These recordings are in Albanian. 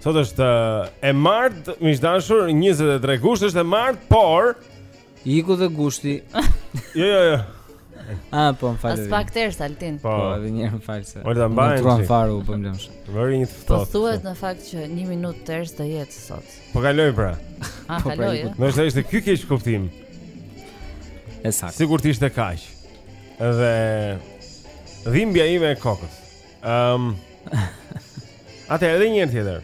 Sot është e martë, miq të dashur, 23 gusht është e martë, por iku dhe gushti. jo, jo, jo. Ah, po, më fal. Aspak ters Altin. Po, po edhe një herë më fal se. Ora mbajnë. Nuk kanë faru, po më lëmsh. Vëri një ftohtë. Po thuhet në fakt që 1 minutë ters të jetë sot. Po kaloj pra. Ah, po, pra, kaloj. Eh? Ishte ky keqkuptim. E saktë. Sigurisht ishte kaq. Edhe dhimbja ime e kokës. Ehm. Um, Atëherë edhe një herë tjetër.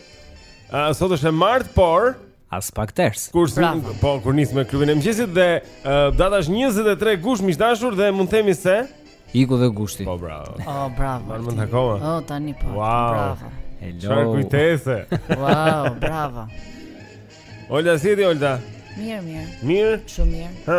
Ë uh, sot është e martë, por aspak ters. Kur po kur nis me klubin e mëngjesit dhe uh, data është 23 gusht miq të dashur dhe mund të themi se iku dhe gushti. Po bravo. Oh bravo. E mban mend akoma. Oh tani po. Wow. Bravo. Hello. Çfarë kujtese? wow, bravo. Olda si je ti Olda? Mirë, mirë. Mirë. Shumë mirë. Hë.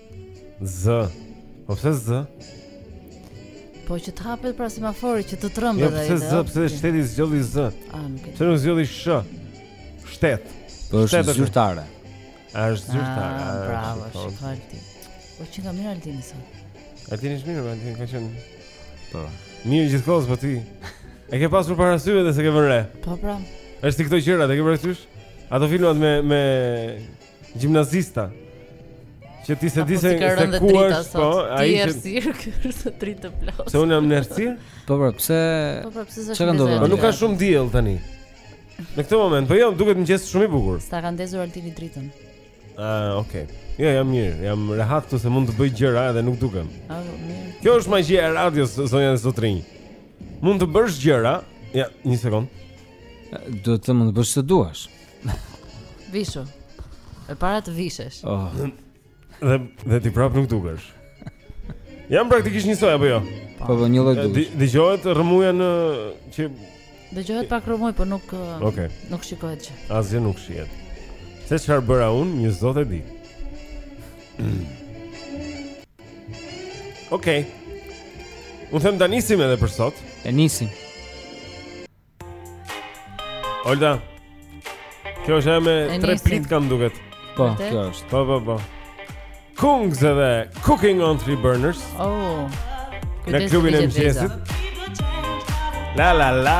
Z. Po pse z? Po që të hapet pra semafori që të trembë dhe. Jo pse z, pse shteti zgjodhi z. Ah, nuk e. Pse nuk zgjodhi sh? Shtet. Po është zyrtare. A është zyrtare. Ah, bravo, shif Altin. Po qenka mirë Altini sot. Altini është mirë, Altini ka qenë. Po. Mirë gjithkohës po ti. E ke pasur para syve dhe s'e ke vënë re. Po pra. Është këto gjëra, e ke parasysh? Ato filmat me me Gjimnazista Që ti s'e di se ku është, po, ai që ti errësirë kështu dritë plot. Se unë jam në errësirë? Po pra, pse? Po pra, pse s'është? Çfarë ndodh? Po nuk ka shumë diell tani. Në këtë moment, po jo, duket mëngjes shumë i bukur. S'ta ka ndezur Altini dritën. Ah, okay. Jo, jam mirë, jam rehat këtu se mund të bëj gjëra edhe nuk dukem. Ah, po, mirë. Kjo është magjia e radios, zonja e zotërinj. Mund të bësh gjëra, ja, një sekond. Do të mund të bësh çfarë të duash. Vishu. E para të vishesh. Oh. Dhe dhe ti prap nuk dukesh. Jam praktikisht njësoj apo jo? Po, po, po njëlloj dukesh. Dëgjohet rrëmuja në që Dëgjohet pak rrëmujë, por nuk Okej. Okay. Nuk shikohet gjë. Asgjë nuk shihet. Se çfarë bëra unë, një zot e di. Okej. Okay. Unë them ta nisim edhe për sot. E nisim. Olda. Kjo është me tre plitka më duket. Po, kjo është. Po, po, po. Kungs dhe Cooking on Three Burners. Oh. Në klubin e mëngjesit. La la la.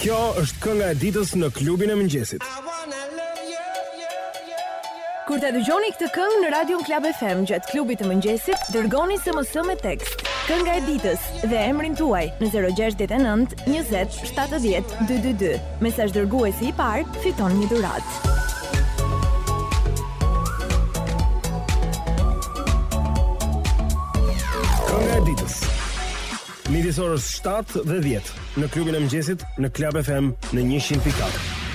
Kjo është kënga e ditës në klubin e mëngjesit. Kur ta dëgjoni këtë këngë në Radion Club FM gjatë klubit të mëngjesit, dërgoni SMS me tekst Kënga e ditës dhe emrin tuaj në 069 20 70 222. Mesazh dërguesi i parë fiton një dhuratë. Kënga e ditës. Midis orës 7 dhe 10 në klubin e mëngjesit në Club FM në 100.4.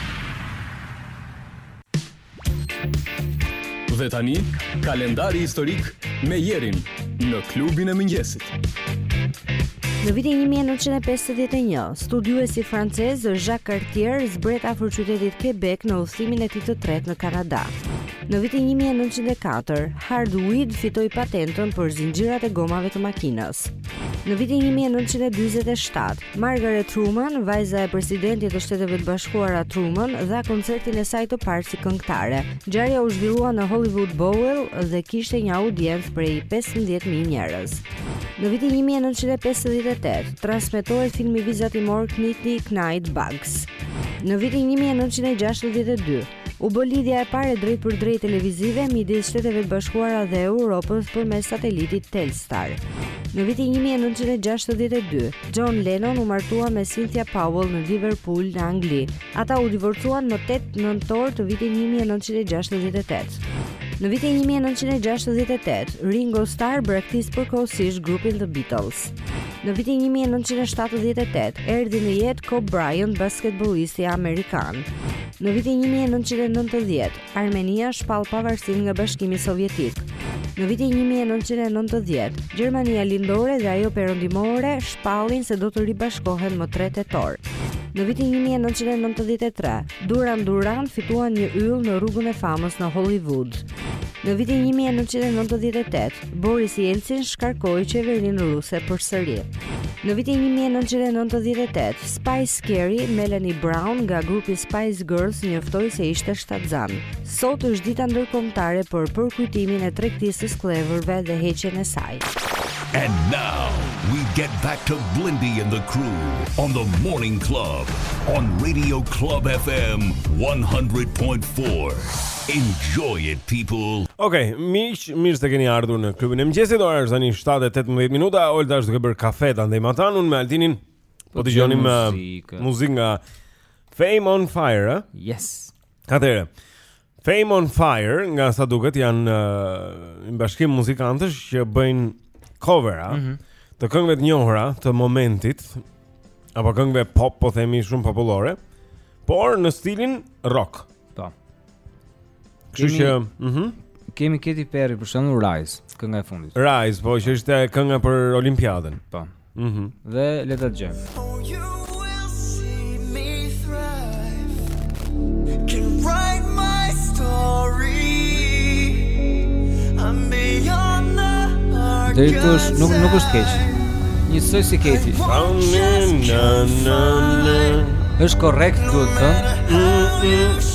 Dhe tani, kalendari historik me Jerin në klubin e mëngjesit. Në vitin 1951, studiuesi francez Jacques Cartier zbret afër qytetit Quebec në udhëtimin e tij të tretë në Kanada. Në vitin 1904, Hard Weed fitoi patentën për zinxhirat e gomave të makinës. Në vitin 1947, Margaret Truman, vajza e presidentit të Shteteve të Bashkuara Truman, dha koncertin e saj të parë si këngëtare. Ngjarja u zhvillua në Hollywood Bowl dhe kishte një audiencë prej 15000 njerëz. Në vitin 1958, transmetohet filmi vizatimor Knighty Knight Bugs. Në vitin 1962, U bë lidhja e parë e drejtpërdrejtë televizive midis Shteteve të Bashkuara dhe Europës përmes satelitit Telstar. Në vitin 1962, John Lennon u martua me Cynthia Powell në Liverpool, në Angli. Ata u divorcuan në 8 nëntor të vitit 1968. Në vitin 1968, Ringo Starr braktis përkohësisht grupin The Beatles. Në vitin 1978, erdhi në jetë Kobe Bryant, basketbollisti amerikan. Në vitin një mijë e nëntëqind e nëntëdhjetë, Armenia shpall pavarësinë nga Bashkimi Sovjetik. Në vitin një mijë e nëntëqind e nëntëdhjetë, Gjermania Lindore dhe ajo Perëndimore shpallin se do të ribashkohen më tre tetor. Në vitin 1993, Duran Duran fituan një yll në Rrugën e Famës në Hollywood. Në vitin 1998, Boris Yeltsin shkarkoi qeverinë ruse përsëri. Në vitin 1998, Spice Scary, Melanie Brown nga grupi Spice Girls njoftoi se ishte shtatzan. Sot është dita ndërkombëtare për përkujtimin e tregtisë së skllevërve dhe heqjen e saj. And now we get back to Blendi and the crew on the Morning Club on Radio Club FM 100.4. Enjoy it people. Okej, okay, miq, Mirë se keni ardhur në klubin e mëngjesit. Ora është tani 7:18 minuta. Olta është duke bërë kafe andej matanë unë me Altinin. Po dëgjonim muzikë. muzikë nga Fame on Fire. Yes. Atëre. Fame on Fire nga sa duket janë uh, bashkim muzikantësh që bëjnë cover-a mm -hmm. të këngëve të njohura të momentit apo këngëve pop po themi shumë popullore, por në stilin rock. Po. Kështu që, mhm. Kemi Katy Perry për shembull Rise, kënga e fundit. Rise, po që është kënga për Olimpiadën. Po. Mhm. Dhe le ta dëgjojmë. Deri këtu është nuk nuk është keq. Njësoj si Katy. Është korrekt duhet thënë.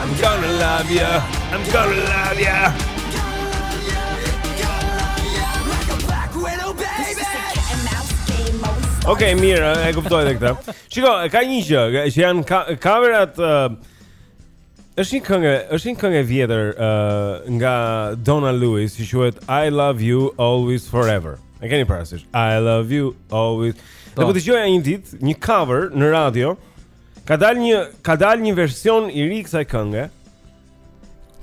I'm gonna love you I'm gonna love you Ok, mirë, e kuptoj dhe këta Shiko, ka një gjë, që janë ka, kaverat uh, është një këngë, është një këngë e vjetër uh, nga Donna Lewis, që quhet I Love You Always Forever. E keni parasysh? I Love You Always. Po. Dhe po dëgjoja një ditë një cover në radio Ka dal një ka dal një version i ri kësaj kënge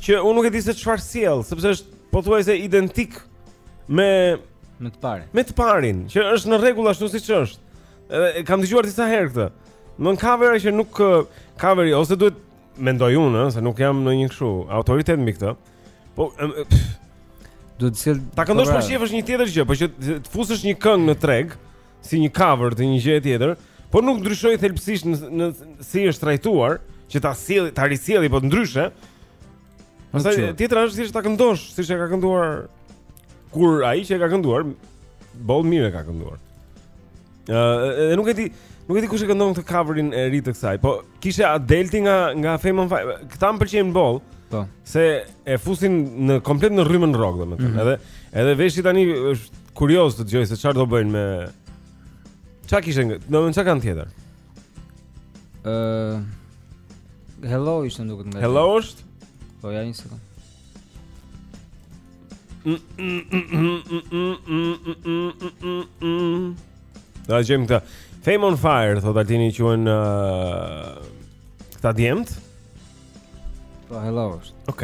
që unë nuk e di se çfarë sjell, sepse është pothuajse identik me me të parin. Me të parin, që është në rregull ashtu siç është. Edhe kam dëgjuar disa herë këtë. Në cover që nuk coveri ose duhet mendoj unë, se nuk jam në një kështu autoritet mbi këtë. Po duhet të sjell ta këndosh për qejf është një tjetër gjë, por që të fusësh një këngë në treg, si një cover të një gjëje tjetër,, por nuk ndryshoi thelbësisht në, në si është trajtuar, që ta sjell, ta risjellë po ndryshe. Pastaj tjetra është thjesht ta këndosh, siç e ka kënduar kur ai që e ka kënduar, boll mirë e ka kënduar. Ëh, uh, nuk e di, nuk e di kush e këndon këtë coverin e ri të kësaj, po Kishte Adele-n ti nga nga Fame on Fire. Këta më pëlqejnë boll. Po. Se e fusin në komplet në rrymën rock domethënë. Mm -hmm. Edhe edhe veshi tani është kurioz të dëgjojë se çfarë do bëjnë me Çka kishin? Do të çka kanë tjetër? Ëh. Uh, hello ishte duket nga. Hello është? Po ja një sekond. Ta gjejmë këta Fame on Fire, thotë Altini quhen uh, Këta djemët Po, hello është Ok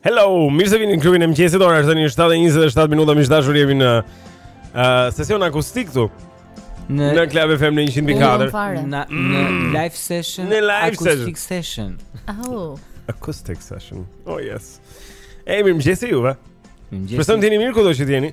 Hello, mirë se vini në klubin e mëngjesit. Ora është tani 7:27 minuta, miq të dashur jemi në uh, sesion akustik këtu. Në në Club FM në 104. Në në live session. Në live acoustic session. Oh. Acoustic session. Oh yes. Ej, mirëmëngjesi juve. Mëngjesi. Uroj të jeni mirë kudo që jeni.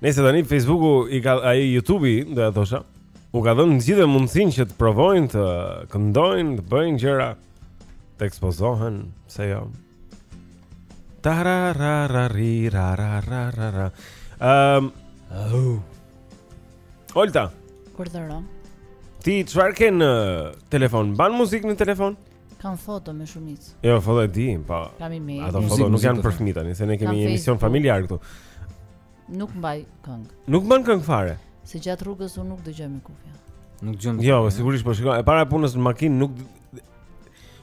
Nëse tani Facebooku i ka ai YouTube-i, do të thosha, u ka dhënë të gjithëve mundësinë që të provojnë të këndojnë, të bëjnë gjëra, të ekspozohen, pse jo? Ta ra ra ra ri ra ra ra ra ra. Ehm. Um, Olta. Urdhëro. Ti çfarë ke në telefon? Ban muzikë në telefon? Kam foto me shumicë. Jo, foto e di, po. Kam email. Ato foto nuk janë për fëmijë tani, se ne kemi një emision familjar këtu. Nuk mbaj këngë. Nuk mban këngë fare. Se gjatë rrugës unë nuk dëgjoj me kufje. Nuk dëgjoj. Jo, po sigurisht po shikoj. E para punës në makinë nuk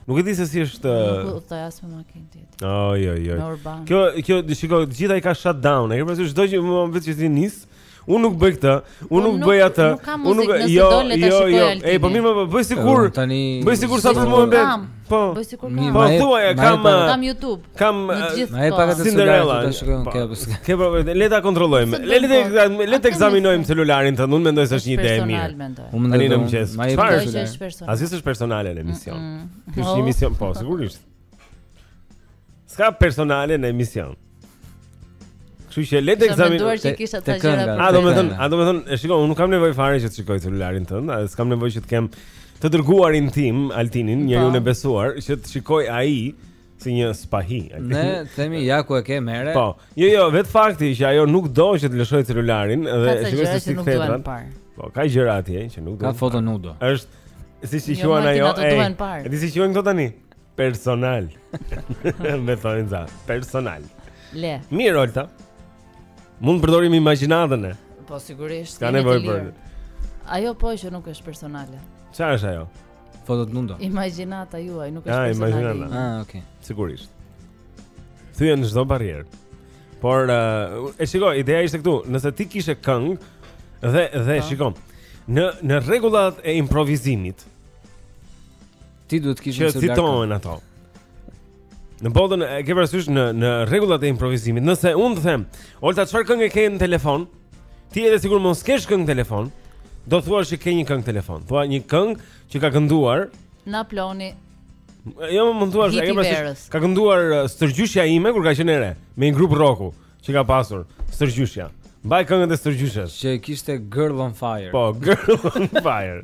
Nuk e di se si është Nuk udhëtoj as me makinë tjetër. Oj oj oj. Kjo kjo shiko, gjithnjë ka shutdown. E ke parasysh çdo gjë me vete që ti nis? Ëh. Unë nuk bëj këtë, unë nuk bëj atë. Unë nuk jo, jo, jo. Ej, po mirë, po bëj sikur. Bëj sikur sa të mund të Po. Bëj sikur kam. Po thua, kam kam YouTube. Kam Ma e po. pagat Cinderella. Po. Ke po le ta kontrollojmë. Le le le të ekzaminojmë celularin tënd. Unë mendoj se është një ide e mirë. Unë mendoj në mëngjes. Çfarë është personale? Asgjë s'është personale në emision. Është një emision, po, sigurisht. S'ka personale në emision. Kështu që le të ekzaminojmë këto gjëra. A domethënë, a domethënë, e shiko, unë nuk kam nevojë fare që të shikoj celularin tënd, as kam nevojë që të kem të dërguarin tim Altinin, po. njeriu i besuar, që të shikojë ai si një spahi. Ne themi ja ku e ke merë. Po. Jo, jo, vetë fakti që ajo nuk do që të lëshojë celularin dhe shikoj se si kthehet. Po, ka gjëra atje që nuk do. Ka foto nudo. Është si si jo, quhen ajo? E di si quhen këto tani? Personale. Me thonë za, personal. Le. Mirë, Olta. Mund të përdorim imagjinatën e. Po sigurisht. Ka nevojë për. Ajo po që nuk është personale. Çfarë është ajo? Fotot nudo. Imagjinata juaj nuk është ah, personale. Ah, imagjinata. Ah, okay. Sigurisht. Thyen çdo barrierë. Por uh, e shiko, ideja ishte këtu, nëse ti kishe këngë dhe dhe po. shiko. Në në rregullat e improvizimit, Ti duhet të kish një celular. Që citohen ato. Në botën e ke parasysh në në rregullat e improvizimit. Nëse unë të them, "Olta, çfarë këngë ke në telefon?" Ti edhe sikur mos kesh këngë në telefon, do thua se ke një këngë në telefon. Thua një këngë që ka kënduar Napoloni. Jo, më mund thua se ke parasysh. Ka kënduar uh, stërgjyshja ime kur ka qenë e re, me një grup rocku që ka pasur stërgjyshja. Mbaj këngën e stërgjyshës. Që kishte Girl on Fire. Po, Girl on Fire.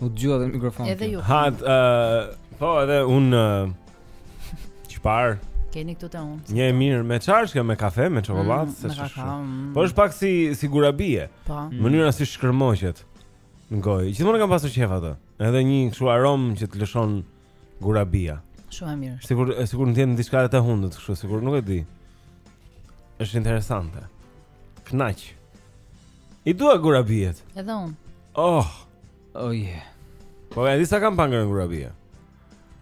U dëgjua dhe mikrofon. Edhe ju. Ha, uh, po edhe un uh, çfarë? Keni këtu te unë. Një e mirë me çarshkë, me kafe, me çokoladë, mm, se çfarë. Mm. Po është pak si si gurabie. Po. Mm. Mënyra si shkërmoqet në gojë. Gjithmonë kam pasur qejf atë. Edhe një kështu aromë që të lëshon gurabia. Shumë mirë. Sikur sikur ndjen diçka te hundët kështu, sikur nuk e di. Është interesante. Kënaq. I dua gurabiet. Edhe unë. Oh. Oh yeah. Po e di sa kam pa ngrënë gurabie.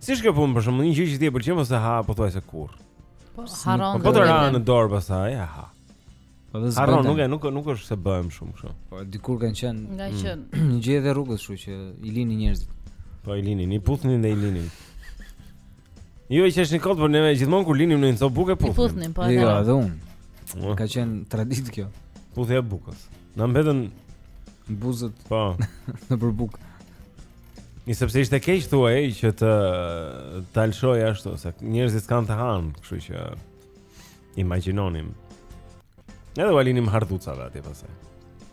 Si është kjo punë për shembull një gjë që ti e pëlqen po s'e ha pothuajse kurrë. Po harron. Po të ra në dorë pastaj, e ha. Po dhe zbënda. Harron, nuk e nuk nuk është se bëhen shumë kështu. Po dikur kanë qenë. Nga mm. qenë. I gjeje edhe rrugës, kështu që i linin njerëzit. Po i linin, i puthnin dhe i linin. Jo, ju qeshni kot, por ne gjithmonë kur linim ndonjë copë buke puthnim. I puthnin, po. Jo, edhe unë. Ka qenë traditë kjo. Puthja e bukës. Na mbetën buzët. Po. Nëpër bukë. Mm, sepse ishte keq thuaj që të ta lëshoj ashtu se njerëzit s'kanë të hanë, kështu që imagjinonim. Edhe ua linim hardhucave atje pastaj.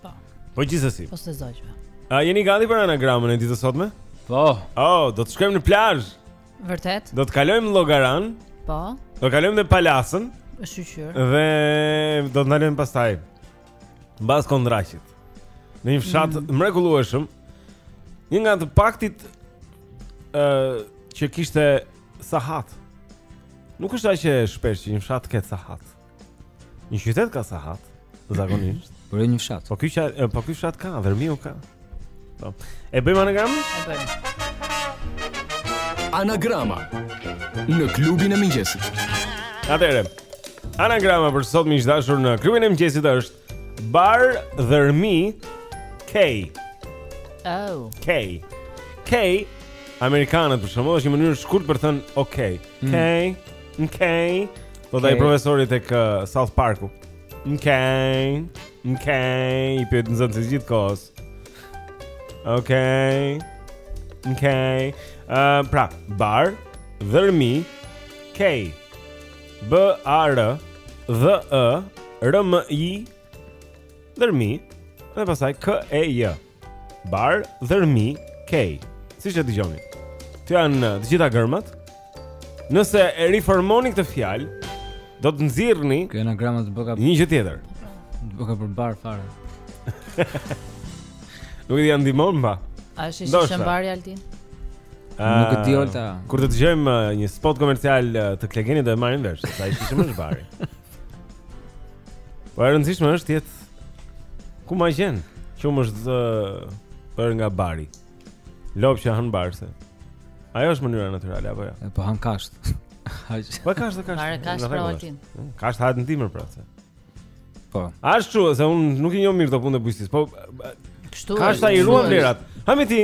Po. Po gjithsesi. Po, ose zogjve. A jeni gati për anagramën e ditës së sotme? Po. Oh, do të shkojmë në plazh. Vërtet? Do të kalojmë Llogaranë. Po. Do kalojmë Palasën. Është shyqyr. Dhe do të ndalojmë pastaj. Mbas Kondraqit. Në një fshat të mrekullueshëm, një nga të paktit ë uh, që kishte sahat. Nuk është aq e shpesh që një fshat të ketë sahat. Një qytet ka sahat, zakonisht. Por një fshat. Po ky po ky fshat ka, Dhërmiu ka. Po. E bëjmë anagramën? E bëjmë. Anagrama në klubin e mëngjesit. Atëherë. Anagrama për sot miq të dashur në klubin e mëngjesit është Bar Dhërmi K. Oh. K. K. Amerikanët për shembull është një mënyrë shkurt për të thënë OK. Mm. K. K. Po da i profesorit tek uh, South Parku. K. Okej, i pyet nxënësit gjithë kohës. Okej. Okej. Uh, pra, bar, dhërmi, kej. B, A, R, DH, Ë, R, M, I, dhërmi, dhe pastaj K, E, J. Bar Dhërmi kej. Siç e dëgjoni. Këto janë uh, të gjitha gërmat. Nëse e riformoni këtë fjalë, do të nxirrni Kjo anagrama të bëka... një gjë tjetër. Të bëka për bar fare. Nuk e di ndihmon bari. A është i shijshëm bari Altin? Nuk e di Alta. Kur të dëgjojmë uh, një spot komercial uh, të Klegenit do e marrim vesh, sa i shijshëm është bari. Po e rëndësishme është e ke të Ku ma gjen Qumësht zë Për nga bari Lopë që hanë bar se Ajo është mënyra natyrale apo jo? Ja? Po han kasht. Po kasht, kasht. Hahet kashta pra Altin. Mm, kasht hahet në dimër pra. Po. Ashtu, se un nuk i njoh mirë ato punët e bujqësisë. Po kështu. Kashta i ruan vlerat. Ha me ti.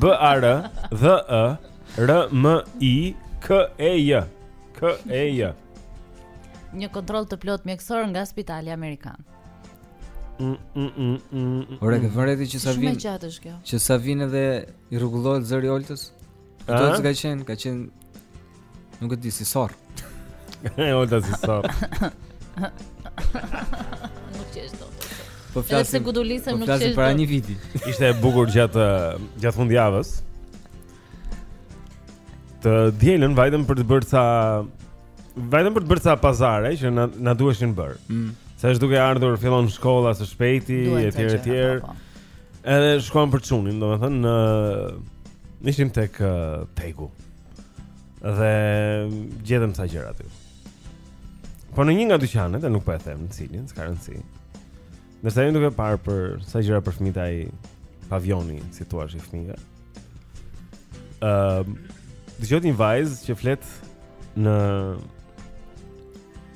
B A R D H E R M I K E J. K E J. Një kontroll të plotë mjekësor nga Spitali Amerikan. Mm, mm, mm, mm, Ore a ke vënë re ti që sa vjen. Shumë gjatë është kjo. Që sa vjen edhe i rregullohet zëri Oltës. Ajo që ka qenë, ka qenë Nuk e di si sorrë. E Oltës si sorrë. Nuk qesh do. Po flasim se gudulisem po nuk qesh. Po para një viti. Ishte e bukur gjatë gjatë fundjavës. Të dielën vajtëm për të bërë ca vajtëm për të bërë ca pazare që na na duheshin bërë. Mm. Se është duke ardhur fillon shkolla së shpejti etj etj. Po, po. Edhe shkuam për çunin, domethënë ne ishim tek uh, Tegu. Dhe gjetëm ca gjëra aty. Po në një nga dyqanet, e nuk po e them në cilin, s'ka rëndësi. Ndërsa jemi duke parë për ca gjëra për fëmijë te ai pavioni, si të thuash i fëmijëve. Ëm, uh, dëgjoj një vajzë që flet në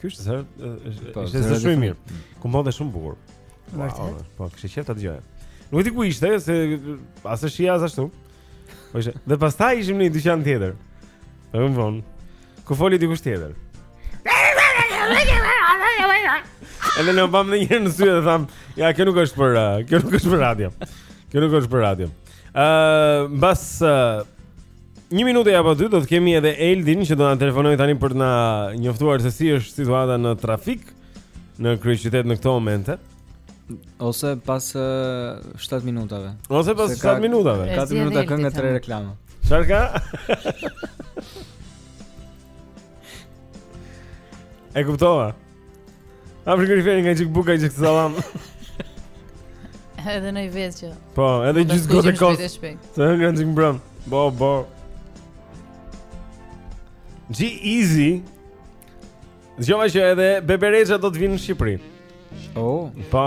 Ky është zë, po, është zë shumë mirë. Mm. Kumbonte shumë bukur. Vërtet. Po, kishe qejf ta dëgjoje. Nuk e di ku ishte, se as e shihja as ashtu. Po ishte. Dhe pastaj ishim në një dyqan tjetër. Pak më vonë, ku foli dikush tjetër. Edhe ne u pamë një herë në sy dhe thamë, ja, kjo nuk është për, uh, kjo nuk është për radio. Kjo nuk është për radio. Uh, bas, uh, Një minute apo dy do të kemi edhe Eldin që do na telefonojë tani për të na njoftuar se si është situata në trafik në kryeqytet në këto momente. Ose pas 7 minutave. Ose pas 7 minutave. 4 minuta këngë tre reklama. Çfarë ka? E kuptova. Afrika i feri nga një çikë bukë një çikë sallam Edhe në i vetë që Po, edhe një çikë gotë kos Të hëngre një çikë mbrëmë Bo, bo G-Eazy Dëgjova që edhe Bebe Rexha do të vijnë në Shqipëri Oh Po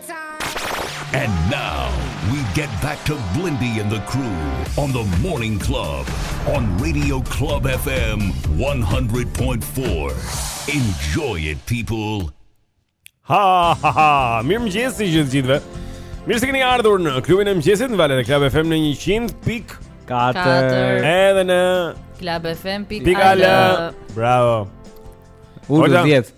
And now we get back to Blindy and the crew on the morning club on Radio Club FM 100.4. Enjoy it people. Ha ha ha. Mirëmëngjesi gjithëve. Mirë se keni ardhur në klubin e mëngjesit në valët e Club FM në 100.4. Edhe në Club FM. Pikë al. Bravo. Ulë 10.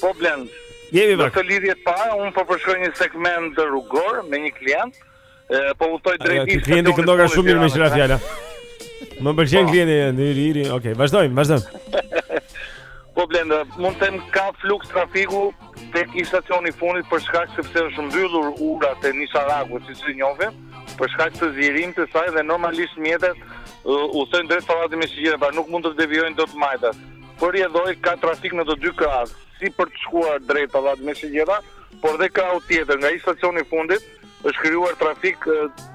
Po Blendi. Jemi bashkë. Në këtë lidhje të parë, unë po përshkoj një segment rrugor me një klient, e, po udhëtoj drejt një klienti këndo ka shumë mirë me qira fjala. Më pëlqen po. klienti, në iri, iri, okej, vazhdojmë, vazhdojmë. Po Blendi, mund të them ka fluks trafiku te ish stacioni i fundit për shkak sepse është mbyllur ura te Nisharaku, siç e njohim, për shkak të zgjerimit të saj dhe normalisht mjetet udhëtojnë drejt Pallatit me Shigjeta, pra nuk mund të devijojnë dot majtas. Për rrjedhojë ka trafik në të dy krahët, si për të shkuar drejt Pallatit me Shigjeta, por dhe krahu tjetër, nga ish stacioni i fundit, është krijuar trafik,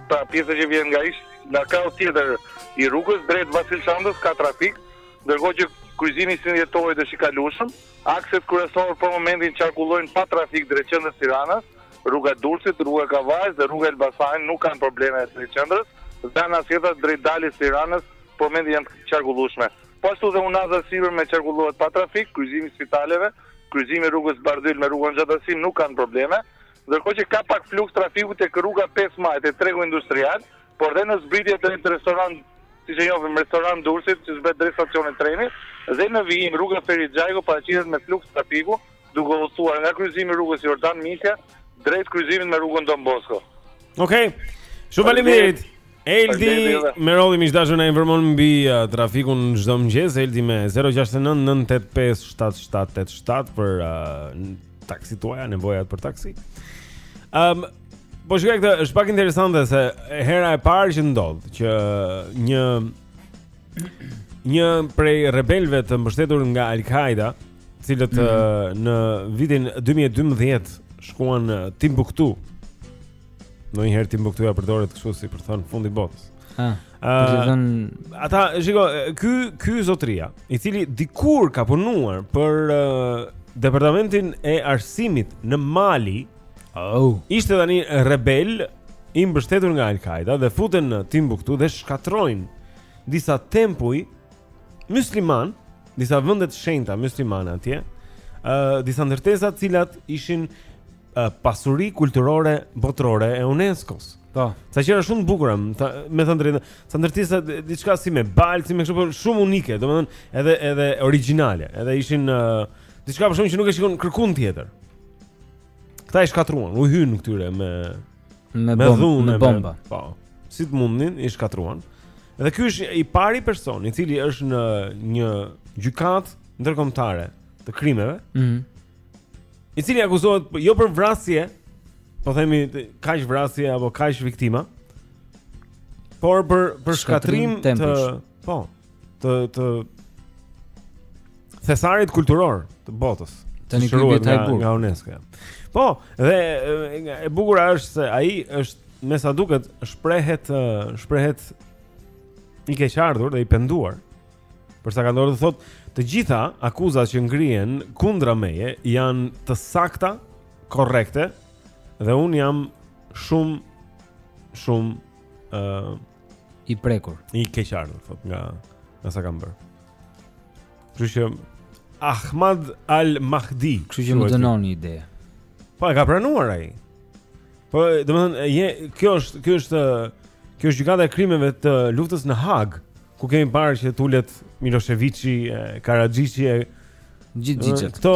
pra pjesa që vjen nga ish nga krahu tjetër i rrugës drejt Vasil Shantos ka trafik, ndërkohë që kryqëzimi i 21 Dhjetorit është i kalueshëm, akset kryesore për momentin qarkullojnë pa trafik drejt qendrës së Tiranës, rruga e Durrësit, rruga e Kavajës dhe rruga e Elbasanit nuk kanë probleme drejt qendrës, dhe anasjelltas drejt daljes së Tiranës për momentin janë të qarkullueshme. Po ashtu dhe unaza e sipërme qarkullohet pa trafik, kryqëzimi i spitaleve, kryqëzimi i rrugës Bardhyl me rrugën Hoxha Tahsim nuk kanë probleme, ndërkohë që ka pak fluks trafiku tek rruga pesë Maj te tregu industrial, por dhe në zbritje drejt restoran siç e njohim restorant Durrësit që zbret drejt stacionit të trenit dhe në vijim rruga Ferit Xhajko paraqitet me fluks trafiku duke udhëtuar nga kryqëzimi i rrugës Jordan Misja drejt kryqëzimit me rrugën Don Bosco. Okej. Okay. Shumë faleminderit. Eldi, më rodhi miq dashur na informon mbi uh, trafikun çdo mëngjes Eldi me 0699857787 për uh, taksitë tuaja, nevojat për taksi. Ehm, um, po shikoj këtë, është pak interesante se hera e parë që ndodh që një një prej rebelëve të mbështetur nga Al-Qaeda të cilët mm -hmm. në vitin 2012 shkuan në Timbuktu. Ndonjëherë Timbuktuja përdoret kështu si për të thënë fundi i botës. Ha. Uh, ata, shiko, ky ky zotëria, i cili dikur ka punuar për uh, departamentin e arsimit në Mali, oh. ishte tani rebel i mbështetur nga Al-Qaeda dhe futen në Timbuktu dhe shkatërrojnë disa tempuj musliman, disa vende të shenjta muslimane atje, ë uh, disa ndërtesa të cilat ishin uh, pasuri kulturore botërore e UNESCO-s. Po. ca gjëra shumë të bukura, me thënë drejtën, ca ndërtesa diçka si me baltë, si me kështu, por shumë unike, domethënë edhe edhe origjinale, edhe ishin uh, diçka për shembull që nuk e shikon kërkund tjetër. Këta i shkatërruan, u hynë këtyre me me dhunë, me bomba. Po. Si të mundnin i shkatërruan. Dhe ky është i pari person i cili është në një gjykatë ndërkombëtare të krimeve. Mhm. Mm I cili akuzohet jo për vrasje, po themi kaq vrasje apo kaq viktima, por për për shkatrim, shkatrim të Po, të të thesarit kulturor të botës. Të një kërë nga, nga UNESCO. Po, dhe e bukura është se ai është, me sa duket, shprehet, shprehet i keqardhur dhe i penduar. Për sa ka ndodhur thotë, të gjitha akuzat që ngrihen kundra meje janë të sakta, korrekte, dhe unë jam shumë, shumë uh, i prekur. I keqardhur thotë nga nga sa kam bërë. Kështu që Ahmad Al Mahdi, kështu që më dënoni ide. Po e ka pranuar ai. Po, domethënë, je kjo është, kjo është kjo është gjykata e krimeve të luftës në Hagë, ku kemi parë që të ulet Milosheviçi, Karaxhiçi e gjithë gjithë. Këto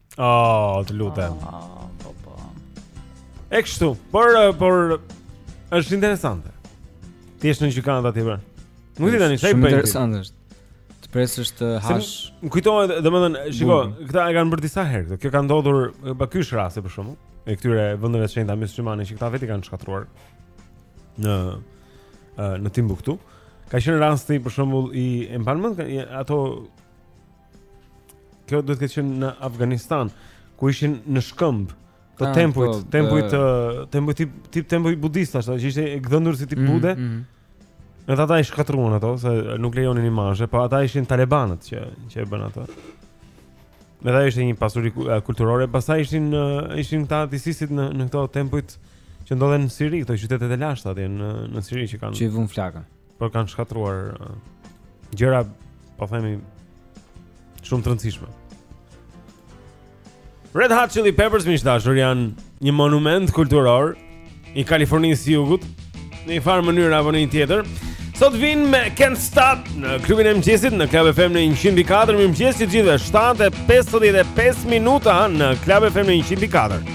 Oh, të lutem. Oh, po po. E kështu, por eh, por është interesante. Ti je në gjykatë aty për. Nuk di tani sa i bëj. Shumë interesante është. Të presësh të hash. Më kujtohet, domethënë, shiko, këta e kanë bërë disa herë këtë. Kjo ka ndodhur eh, pa ky ish rasti për shembull i këtyre vendeve të shenjta myslimane që këta vetë kanë shkatërruar në eh, në Timbuktu. Ka qenë rasti për shembull i e mban mend ato Kjo duhet të ketë qenë në Afganistan, ku ishin në shkëmb të ah, tempujt, po, tempujt të tempujt tip tip tempuj budistë, ashtu që ishte gdhendur si tip mm, bude. Mm -hmm. Edhe ata i shkatërruan ato, se nuk lejonin imazhe, po ata ishin talebanët që që e bënë ato. Edhe ajo ishte një pasuri kulturore, pastaj ishin, ishin këta të ISIS-it në, në këto tempujt që ndodhen në Siri, këto qytetet e lashta atje në, në Siri që kanë... Që i vunë flakën. por kanë shkatërruar uh, gjëra, po themi, shumë të rëndësishme. Red Hot Chili Peppers miq të dashur janë një monument kulturor i Kalifornisë së Jugut në një farë mënyrë apo në një tjetër. Sot vijnë me Can't Stop në klubin e mëngjesit në Club FM në 104. Mirëmëngjes të gjithëve. 7 e 55 minuta në Club FM në 104.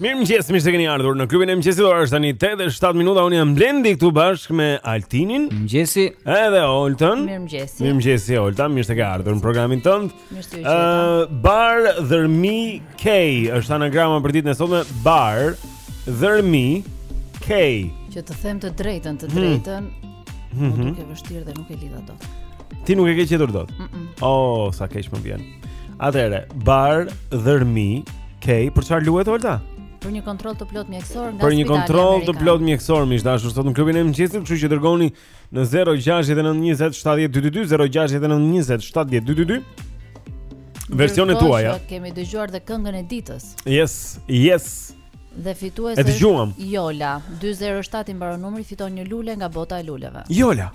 Mirëmëngjes, mirë se keni ardhur në klubin e mëngjesit Ora është tani 8 e 7 minuta Unë jam Blendi këtu bashkë me Altinin Mëngjesi Edhe Oltën Mirëmëngjesi Mirëmëngjesi Olta, mirë se ke ardhur në programin tënd Mirë se keni ardhur Bar dhërmi K është anagrama për ditën e sotme Bar dhërmi K Që të them të drejtën, të hmm. drejtën hmm. M'u duk e vështirë dhe nuk e lidha dot Ti nuk e ke gjetur dot. Mm -mm. Oh, sa keq më vjen. Atëre, bar dhërmi K, për çfarë luhet Olta? Për një kontroll të plotë mjekësor nga Për një kontroll të plotë mjekësor, miq të dashur, sot në klubin e mëngjesit, kështu që dërgoni në 069 20 70 222 069 20 70 222 versionet tuaja. Ne kemi dëgjuar dhe këngën e ditës. Yes, yes. Dhe fituese është Jola, 207 i mbaron numri, fiton një lule nga bota e luleve. Jola.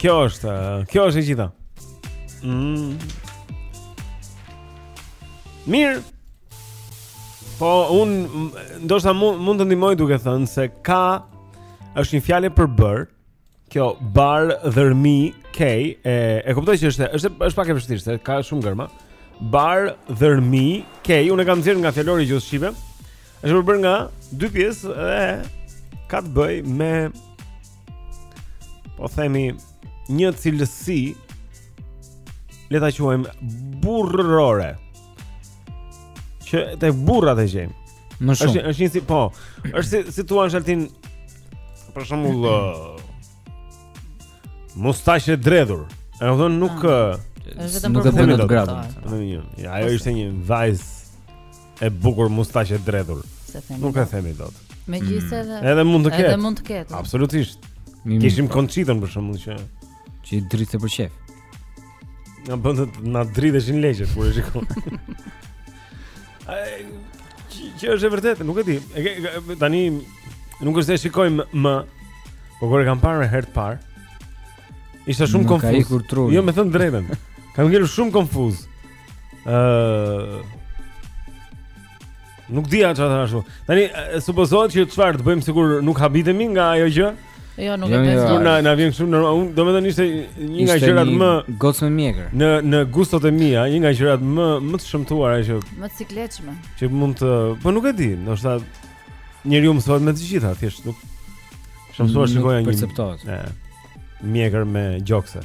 Kjo është, kjo është e gjitha. Mm. Mirë. Po unë ndoshta mund mund të ndihmoj duke thënë se ka është një fjalë e përbërë. Kjo bar dhërmi K e e kuptoj që është është është pak e vështirë se ka shumë gërma. Bar dhërmi K unë e kam nxjerrë nga fjalori i gjuhës shqipe. Është përbërë nga dy pjesë dhe ka të bëjë me po themi një cilësi le ta quajmë burrore që te burrat e gjejmë Më shumë. Është është një si po. Është si si të thuash Altin për shembull uh, mustaqedredhur. E do thon nuk ah. uh, është vetëm për burrat. Nuk e bën atë gradën. Ja, ajo ishte një vajz e bukur mustaqedredhur. Nuk e themi dot. Megjithëse mm. edhe mund të ketë. Edhe mund të ketë. Absolutisht. Kishim Konçitën për shembull që që i dridhte për qejf. Na bënte të na dridheshin leqet kur e shikon. Ai që është e vërtetë, nuk e di. Tani nuk është se e shikojmë më, por kur e kam parë herë të parë, ishte shumë konfuz. Jo, me thënë të drejtën. Kam ngelur shumë konfuz. Ëh. Nuk di atë çfarë ashtu. Tani supozohet që çfarë të bëjmë sikur nuk habitemi nga ajo gjë? Jo, nuk e jo, di. Jo, na na vjen shumë normal. Unë domethënë ishte një nga gjërat më gocë me mjekër. Në në gustot e mia, një nga gjërat më më të shëmtuara që më të sikletshme. Që mund të, po nuk e di, ndoshta njeriu mësohet me të gjitha, thjesht nuk. Shumë thua shikoja një. Perceptohet. Ëh. Mjekër me gjokse.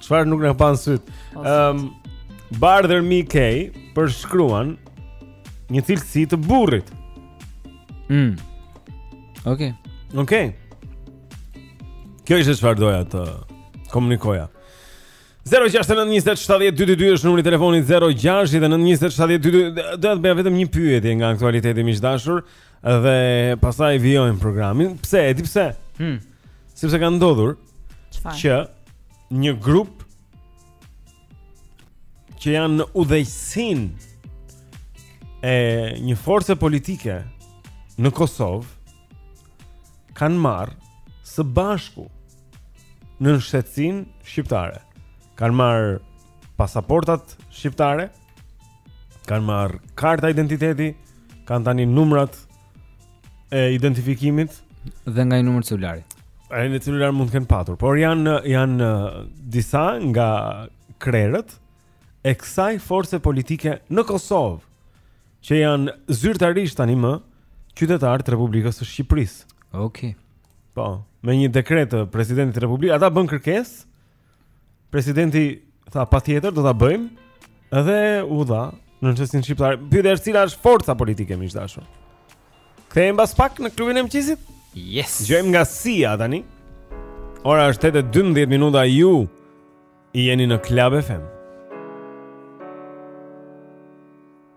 Çfarë nuk na panë sytë? Ëm ehm, Bardher Mikey përshkruan një cilësi të burrit. Mm. Okej. Okay. Okej. Okay. Kjo ishte çfarë doja të komunikoja. 0692070222 është numri i telefonit 0692070222 doja të bëja vetëm një pyetje nga aktualiteti miq dashur Dhe pastaj vijojmë programin. Pse? E di pse? Hm. Sepse ka ndodhur Çfarë? që një grup që janë në udhëheqësinë e një force politike në Kosovë kanë marrë së bashku nënshtetësinë shqiptare. Kanë marrë pasaportat shqiptare, ëh, Kanë marrë karta identiteti, kanë tani numrat e identifikimit dhe nga një numër celulari. E, një celular mund të kenë patur, por janë janë disa nga krerët e kësaj force politike në Kosovë që janë zyrtarisht tanimë qytetarë të Republikës së Shqipërisë. Okej. Okay. Po, me një dekret të presidentit të Republikës, ata bënë kërkesë Presidenti tha patjetër do ta bëjmë. Edhe u dha nënshtetësinë shqiptare. Pyetja është cila është forca politike miq dashur. Kthehemi pas pak në klubin e mëngjesit. Yes. Dëgjojmë nga Sia tani. Ora është 8:12 minuta ju jeni në Club FM.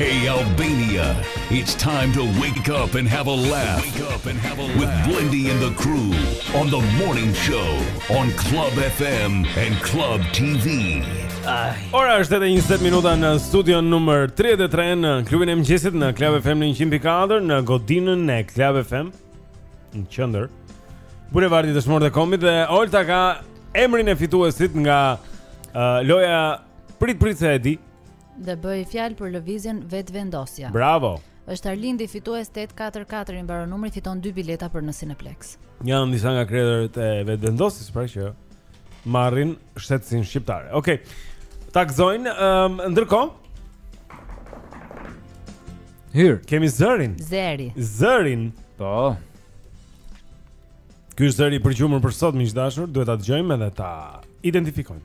Hey Albania, it's time to wake up and have a laugh. Wake up and have a laugh with Blendi and the crew on the morning show on Club FM and Club TV. Ora është 8 e 20 minuta në studion numër 303 në klubin e mëngjesit në Club FM në 100.4 në godinën e Club FM në qendër. Bulevardi Dëshmorët e Kombit dhe Olta ka emrin e fituesit nga uh, loja Prit Prit se e di Dhe bëhej fjalë për lëvizjen Vetëvendosja. Bravo. Është Arlindi fitues 844 i mbaron numri fiton dy bileta për në Cineplex. Janë disa nga krerët e Vetëvendosjes, pra që marrin shtetësinë shqiptare. Okej. Okay. Ta gëzojnë, um, ndërkohë Hyr. Kemi zërin. Zërin. Zërin. Po. Ky është zëri i përgjumur për sot miq dashur, duhet ta dëgjojmë edhe ta identifikojmë.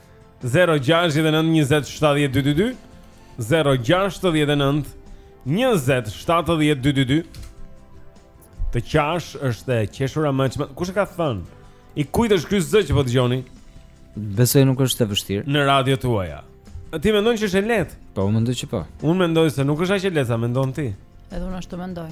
0692070222 0692070222 Të qash është e qeshura më e çmendur. Kush e ka thënë? I kujt është ky zë që po dëgjoni? Besoj nuk është e vështirë Në radiot tuaja. Ti mendon që është e letë? Po, mendoj që po Unë mendoj se nuk është aq e lehtë, sa mendon ti. Edhe unë ashtu mendoj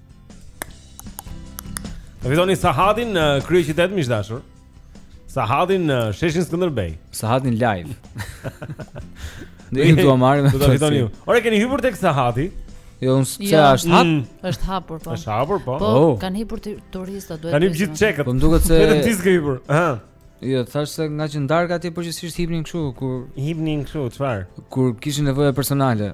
Do fitoni Sahatin në kryeqytet miq të dashur Sahatin në sheshin Skënderbej. Sahatin live Në ju të amarim Në të fitoni ju Ore keni hypur tek Sahati Jo, unë jo. është hapur? Mm. Është hapur, po. Është hapur, po. Po, oh. kanë hipur turista duhet. Kanë gjithë çekët hipur. Po duket se vetëm ti s'ke hipur. Ëh. Jo, thash se ngaqë nga Arka ti përgjithsisht hipnin kështu kur hipnin kështu, çfarë? Kur kishin nevojë personale.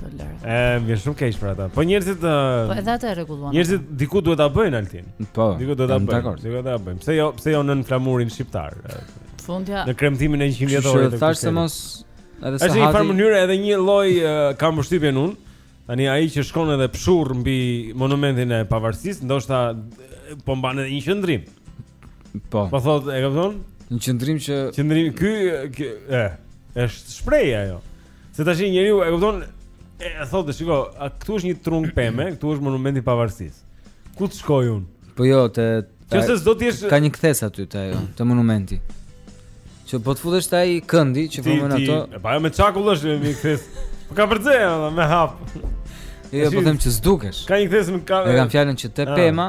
Po lart. Ë, më vjen shumë keq për ata. Po njerëzit Po edhe ata e rregulluan. Njerëzit diku duhet ta bëjnë Altin. Po. Diku duhet ta bëjnë. Diku duhet ta bëjnë. Pse jo, pse jo nën flamurin shqiptar? Fundja fundit. Në kremtimin e 100 vjetorit. Se thashë mos edhe Sahati. Është një farë mënyrë edhe një lloj kam përshtypjen unë. Tani ai që shkon edhe pshurr mbi monumentin e Pavarësisë, ndoshta po mban edhe një qëndrim. Po. Po thotë, e kupton? Një qëndrim që qëndrim ky ky e është shprehja ajo. Se tashi njeriu e kupton e thotë shiko, a këtu është një trung peme, këtu është monumenti i pavarësisë. Ku të shkoj unë? Po jo, te Kjo se s'do të jesh ka një kthesë aty te ajo, te monumenti. Që po të futesh te ai këndi që po mund ato. Ti, pa jo me çakull është një kthesë. Po ka përcë, me hap. Jo, po them që s'dukesh. Ka një kthesë me ka. E kam fjalën që te ah. pema,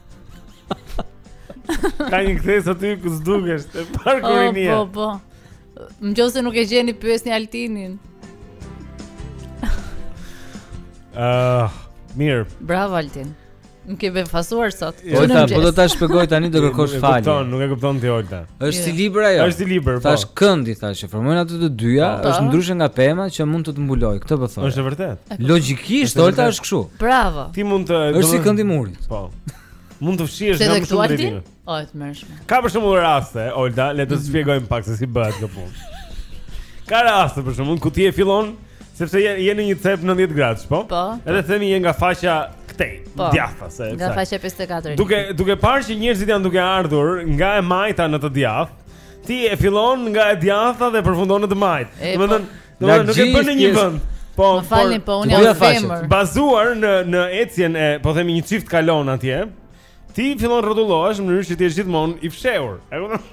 Ka një kthesë aty ku s'dukesh Të parë kur i një Po, po Dëgjo se nuk e gjeni pyesni Altinin uh, Mirë Bravo Altin Na ke befasuar sot Olta, po do ta shpjegoj tani do kërkosh falje Nuk e kupton, nuk e kupton ti Olta Është si libër ajo. Është si libër, po. Te këndi thashë, që formojnë ato të dyja, po. është ndryshe nga pema që mund të të mbulojë. Këtë po thoja. Është e vërtetë. Logjikisht, Olta është kështu. Bravo. Ti mund të Është si kënd i murit. Po. Mund të fshihesh nga shumë drejtime. O, e tmerrshme. Ka për shembull raste, Olta, le të mhm. shpjegojmë pak se si bëhet kjo punë. Ka raste për shembull, ku ti e fillon, mm Sepse je, je në një cep 90 gradësh, po? Po. Edhe themi je nga faqja këtej, po, djathta se. Nga faqja 54. Duke duke parë që njerëzit janë duke ardhur nga e majta në të djathtë, ti e fillon nga e djathta dhe përfundon në të majtë. Domethënë, domethënë nuk e bën në një vend. Po, më falni, po unë jam femër. Bazuar në në ecjen e, po themi një çift kalon atje. Ti fillon rrotullohesh në mënyrë që të jesh gjithmonë i fshehur. E kupton?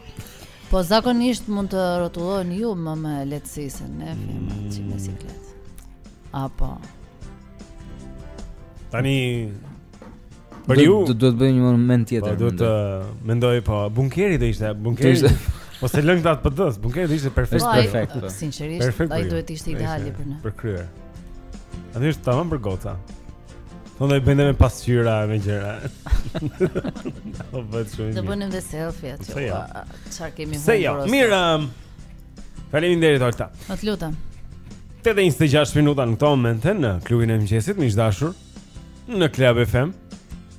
Po zakonisht mund të rrotulloheni ju më me lehtësi se ne femrat mm. që me siklet. Apo. Tani Për ju do të bëjmë një moment tjetër. Po do të mendoj po bunkeri do ishte bunkeri. Ishte. Po se lëng datë për dës, bunkeri do ishte perfekt. Është perfekt. Po. Sinqerisht, ai duhet të ishte ideali për ne. Për kryer. Ai është tamam për goca. Po do i bëjmë me pasqyra me gjëra. Po bëhet shumë mirë. Do bënim dhe selfie aty. Po, çfarë kemi humbur? Se jo. Mirë. Um, faleminderit Olta. Po të lutem. 8:26 minuta në këto momente në klubin e mëngjesit, miq të dashur, në Club FM.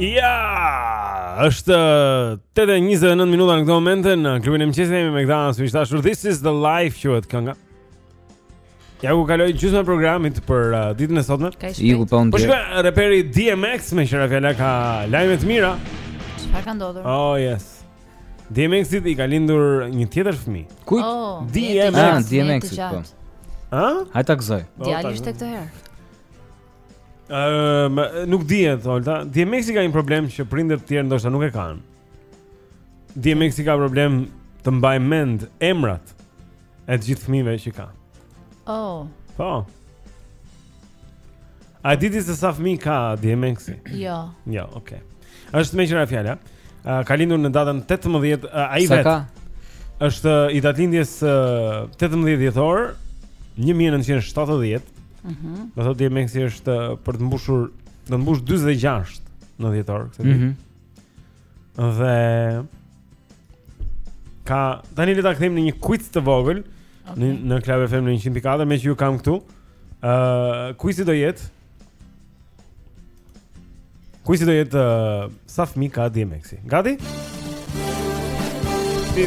Ja, është 8:29 uh, minuta në këto momente në klubin e mëngjesit jemi Mekdanas miq të dashur. This is the life quhet kënga. Ja ku kaloi gjysma e programit për uh, ditën e sotme. Ju ku po ndje. Po shkoj reperi DMX meqë ra fjala ka lajme të mira. Çfarë ka ndodhur? Oh yes. DMX-it i ka lindur një tjetër fëmijë. Kujt? Oh, DMX-it. Ah, DMX po. Ha? Hajt ta gëzojë. Po, Djali ishte këtë herë. Ëm, uh, nuk dihet, Olta. DMX-i ka një problem që prindërit e tjerë ndoshta nuk e kanë. DMX-i ka problem të mbajë mend emrat. E të gjithë fëmijëve që ka. Oh. Po. A e di ti se sa fëmijë ka DMX-i? Jo. Jo, okay. Është meqë ra fjala. Uh, ka lindur në datën 18 uh, ai vetë. Sa ka? Është i datëlindjes uh, 18 dhjetor 1970. Mhm. Mm Do thotë DMX-i është për të mbushur, do të mbushë 46 në dhjetor këtë vit. Mhm. Mm Dhe ka tani le ta kthejmë në një quiz të vogël okay. në në Club FM në 104 me që ju kam këtu. Ë uh, quizi do jetë Quizi do jetë uh, sa fëmijë ka DMX-i. Gati? Ti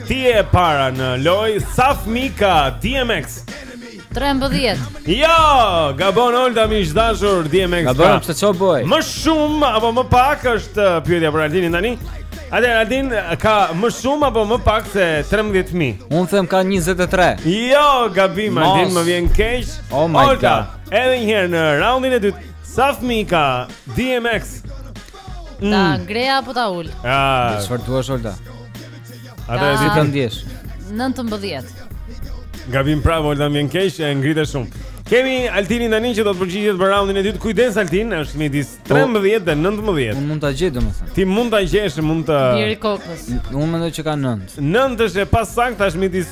Ti e para në lojë Sa fëmijë ka DMX 13 Jo, gabon Olta miq të dashur DMX Gabon, pse ç'u bë Më shumë, apo më pak është uh, pyetja për Altinin tani Atëherë, Altin, ka më shumë apo më pak se 13 fëmijë? Unë them ka 23 Jo, gabim, Mas. Altin më vjen keq Oh my Olta, god edhe një herë në raundin e dytë Sa fëmijë ka DMX Ta mm. ngre apo ta ul? Ja, ah. çfarë të duash Olta? Atë e di ta ndjesh. 19. Gabim bravo, Olta më vjen keq, e ngrite shumë. Kemi Altinin tani që do të përgjigjet për raundin e dytë. Kujdes Altin, është midis 13 po, dhe 19. Unë mund ta gjej domethënë. Ti mund ta gjesh, mund të Bjeri kokës. Unë mendoj që ka 9. 9 është e pasaktë, është midis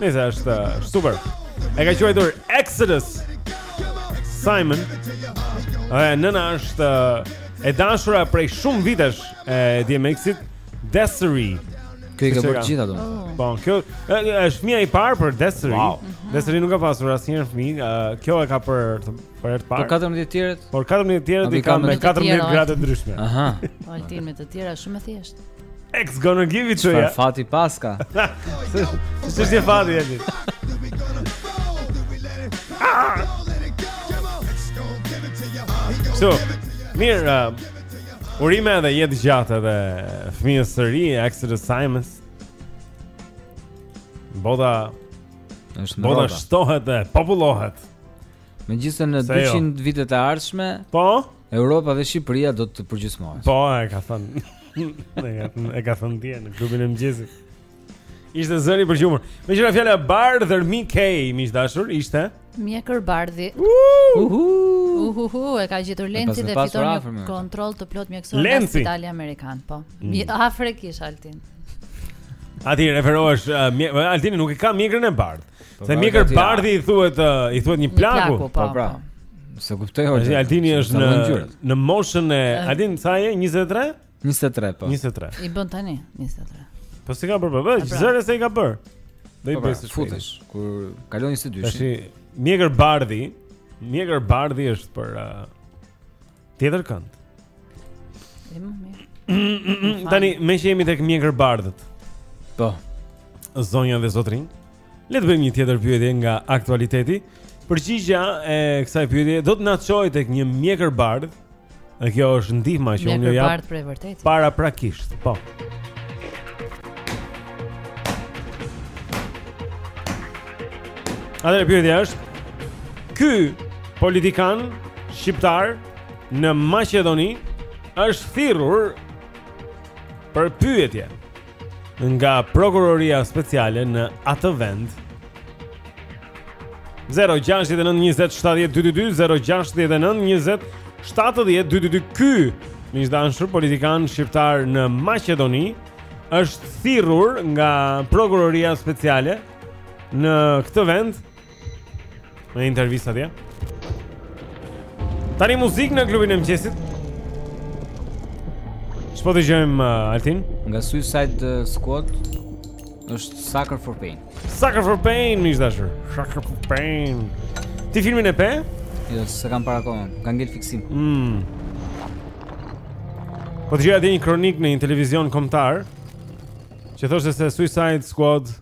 Nëse është uh, super. E ka quajtur Exodus. Simon. Ai nëna është uh, e dashura prej shumë vitesh e DMX-it, Desiree. Kjo i ka bërë gjithë ato. Oh. Po, kjo është fëmia i parë për Desiree. Wow. Mhm. Desiree nuk ka pasur asnjë fëmijë. Uh, kjo e ka për të për herë të parë. Për 14 të tjerët? Për 14 të tjerët i ka me 14 gra të ndryshme. Aha. Altin me të tjera shumë e thjeshtë. Ex gonna give it to you. Çfarë fati paska? Ç'është një fati aty? So, mirë, uh, urime edhe jetë të gjatë edhe fëmijës së ri, Exodus Simmons. Bota është në Bota shtohet dhe popullohet. Megjithëse në 200 jo. vitet e ardhshme, po, Europa dhe Shqipëria do të përgjysmohen. Po, e ka thënë. e ka thënë dje në klubin e mëngjesit. Ishte zëri për gjumur. Me që ra fjala bardhë Mi K, miq të dashur, ishte Mjekërbardhi. Uhu. Uhu, e ka gjetur Lenci dhe fiton një kontroll të plotë mjekësor në Spitalin Amerikan, po. Mm. Afre kish Altin. Ati referohesh uh, Altini nuk e ka mjekrën e bardhë. Po, Dhe mjekër gati, bardhi i thuhet ë, i thuhet një plaku. Po po. pra. S'e kuptoj hoxha. Është Altini se është ka në dhënë ngjyrën. në moshën e Altin sa je 23? 23 po. 23. I bën tani 23. Po s'i ka bërë bërë, pra. zëre se i ka bërë. Do i Po pra, bëj së shpejti. futesh kur kalon 22. Tashi mjekërbardhi, mjekërbardhi është për uh, Tjetër kënd. Tani meqë jemi tek mjekërbardhët. Po. Zonja dhe zotërinj. Le të bëjmë një tjetër pyetje nga aktualiteti. Përgjigja e kësaj pyetje do të na çojë tek një mjekërbardhë. Dhe kjo është ndihma që unë ju jap. Mjekërbardhë për vërtetë. Paraprakisht. Po. Atëherë pyetja është, ky politikan shqiptar në Maqedoni është thirrur për pyetje nga prokuroria speciale në atë vend. 0692070222 0692070222 ky miq të dashur politikan shqiptar në Maqedoni është thirrur nga prokuroria speciale në këtë vend Në intervistë atje Tani muzikë në klubin e mëngjesit Ç'po dëgjojmë uh, Altin Nga Suicide uh, Squad është Sucker for Pain Sucker for Pain, miq të dashur Sucker for Pain Ti filmin e pe? Jo, s'e kam parë kohën, kam gjithë fiksim mm. Po dëgjoja dhe një kronikë në një televizion kombëtar Që thoshte se Suicide Squad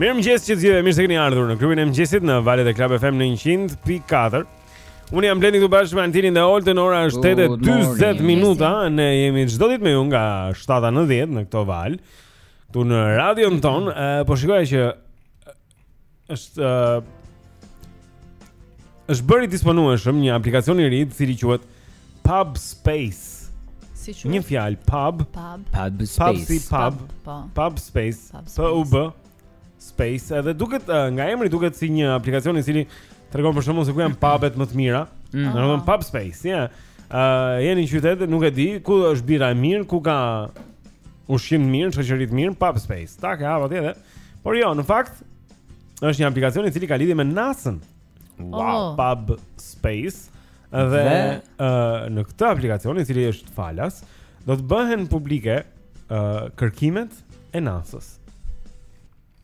Mirë mëngjes që të gjithë, mirë se keni ardhur në klubin e mëngjesit në valët e Klab FM në 100.4 Unë jam Blendi këtu bashkë me Altinin dhe Oltën, ora është 8 e 20 minuta Ne jemi çdo ditë me ju nga 7 te 10 në këto valë Këtu në radion tonë, po shikoj që është uh, është bërë i disponueshëm një aplikacion i ri i cili quhet Pub Space. Si quhet? Një fjalë Pub Pub Pub Space. Pub si Pub. Pub, po. pub Space. P U B Space. Edhe duket uh, nga emri duket si një aplikacion i cili tregon për shembull se ku janë pubet më të mira. Mm. Domethënë Pub Space, ja. Yeah. Uh, jeni në qytet, nuk e di ku është birra e mirë, ku ka ushqim të mirë, shoqëri të mirë, Pub Space. Tak e hap atje. Por jo, në fakt është një aplikacion i cili ka lidhje me NASA-n. Wow, oh. Pub Space. Dhe uh, në këtë aplikacion i cili është falas, do të bëhen publike uh, kërkimet e NASA-s.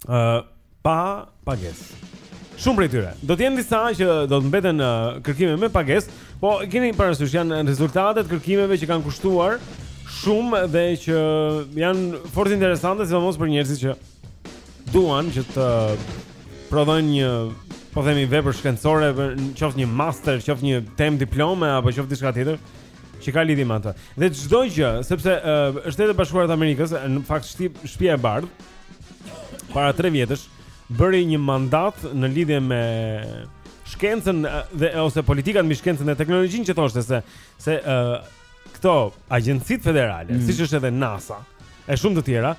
Ë uh, pa pagesë. Shumë prej tyre. Do të jenë disa që do të mbeten uh, kërkime me pagesë, Po, keni parasysh janë rezultatet e kërkimeve që kanë kushtuar shumë dhe që janë fort interesante sidomos për njerëzit që duan që të prodhojnë një po themi vepër shkencore, qoftë një master, qoftë një temë diplome apo qoftë diçka tjetër që ka lidhje me atë. Dhe çdo gjë, sepse uh, Shtetet e Bashkuara të Amerikës, në fakt Shtëpia e Bardhë para 3 vjetësh, bëri një mandat në lidhje me shkencën dhe ose politikat mbi shkencën dhe teknologjinë që thoshte se se uh, këto agjencitë federale, mm. siç është edhe NASA, e shumë të tjera,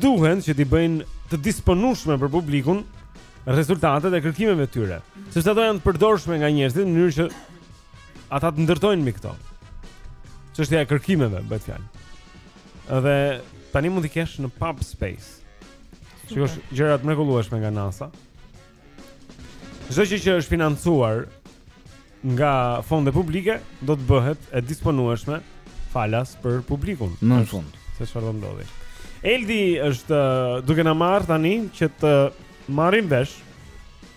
duhen që t'i bëjnë të disponueshme për publikun rezultatet e kërkimeve të tyre, sepse ato janë të përdorshme nga njerëzit në mënyrë që ata të ndërtojnë mbi këto. Çështja e kërkimeve bëhet fjalë. Edhe tani mund t'i kesh në pub space. Shikosh okay. gjëra të mrekullueshme nga NASA. Çdo gjë që është financuar nga fonde publike do të bëhet e disponueshme falas për publikun. Në fund, se çfarë do ndodhi. Eldi është uh, duke na marrë tani që të marrim vesh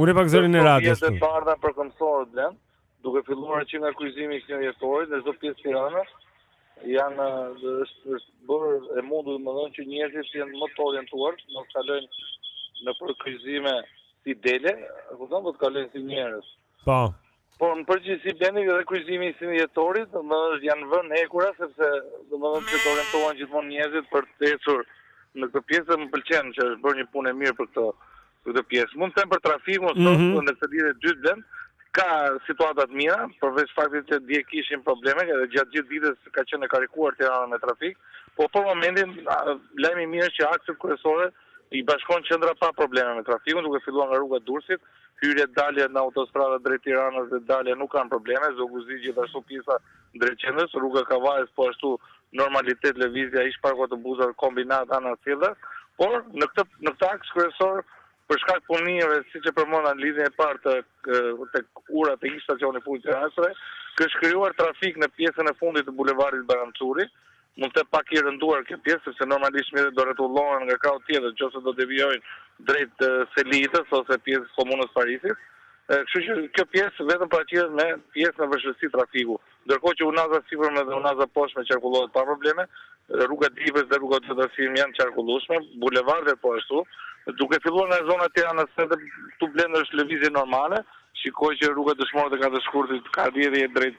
Ule pak zërin e radios. Vizat e bardha për këmbësorët Blend, duke filluar që nga kryqëzimi i 21 Dhjetorit në çdo pjesë të Tiranës. Janë është është bërë e mundur domethënë që njerëzit të jenë më të orientuar, mos kalojnë nëpër kryqëzime si dele, kupton, do të kalojnë si njerëz. Po. Po në përgjithësi Blendi dhe kryqëzimi i sinjetorit, domethënë janë vënë hekura sepse domethënë që të orientohen gjithmonë njerëzit për të ecur në këtë pjesë dhe më pëlqen që është bërë një punë e mirë për këtë për këtë pjesë. Mund të them për trafikun sot mm -hmm. në këtë ditë e dytë Blend ka situata të mira, përveç faktit që dje kishim probleme edhe gjatë gjithë ditës ka qenë e karikuar Tirana me trafik, por për momentin lajmi i mirë është që akset kryesore I bashkon qendra pa probleme me trafikun, duke filluar nga rruga Durrësit, hyrjet, daljet në autostradë drejt Tiranës dhe dalja nuk kanë probleme, Zogu Zi gjithashtu pjesa drejt qendrës, rruga Kavajës po ashtu normalitet lëvizja ish parku autobusave Kombinat anasjelltas, por në këtë në këtë aks kryesor për shkak punimeve siç e përmenda në lidhjen e parë të tek ura të ish stacioni fundit të Tiranës, është krijuar trafik në pjesën e fundit të bulevardit Bajram Curri, Mund të them pak i rënduar kjo pjesë sepse normalisht mjetet do rrotullohen nga krahu tjetër nëse do devijojnë drejt Selitës ose pjesës komunës Parisit. Kështu që kjo pjesë vetëm paraqitet me pjesë me vështirësi trafiku. Ndërkohë që unaza sipërme dhe unaza poshtme qarkullohet pa probleme, rruga Dibrës dhe rruga Xhoda Sim janë qarkullueshme, bulevardet po ashtu. Duke filluar nga zona e Tiranës së re edhe këtu Blend është lëvizje normale, shikoj që rruga Dëshmorët e Katër Shkurtit ka rrjedhje drejt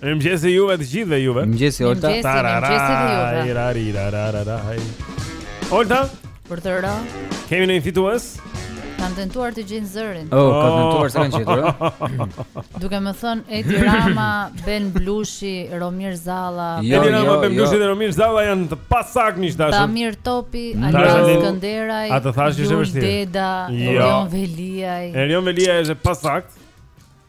Mirëmëngjesi juve të gjithëve juve. Mirëmëngjes Olta. Mirëmëngjesi juve. Ra ra ra ra ra ra. Olta. Për të ra. Kemi një fitues. Kan tentuar të gjejnë zërin. Oh, oh. kan tentuar s'e kanë gjetur, ëh. Duke më thën Edi Rama, Ben Blushi, Romir Zalla. Jo, Edi Rama, jo, Ben Blushi jo. dhe Romir Zalla janë të pasaktë miq dashur. Bamir Topi, mm. Alban Skënderaj. A të thashë se është vështirë? Deda, jo. Erion Veliaj. Erion Veliaj është pasakt.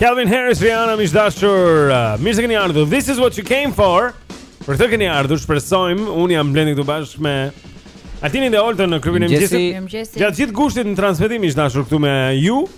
Calvin Harris Rihanna miq dashur. Uh, mirë se keni ardhur. This is what you came for. Për këtë keni ardhur, shpresojmë. Un jam Blendi këtu bashkë me Altinin dhe Oltën në klubin e mëngjesit. Gjatë gjithë gushtit në transmetim miq dashur këtu me ju.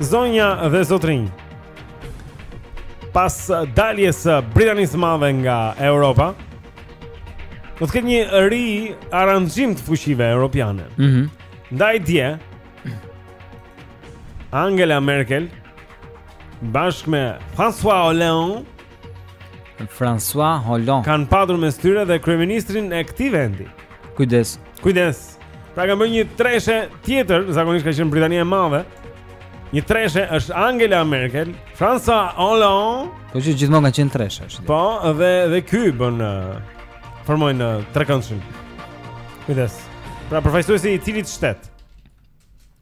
Zonja dhe zotërinj Pas daljes Britanisë së Madhe nga Europa Do të ketë një riaranzhim të fuqive europiane mm -hmm. Ndaj dje Angela Merkel Bashk me François Hollande François Hollande. Kan patur mes tyre dhe kryeministrin e këtij vendi. Kujdes. Kujdes. Pra kanë bërë një treshe tjetër, zakonisht ka qenë Britania e Madhe. Një treshe është Angela Merkel, François Hollande. Po që gjithmonë kanë qenë treshe. Po, dhe dhe ky bën formojnë trekëndshin. Kujdes. Pra përfaqësuesi i cilit shtet?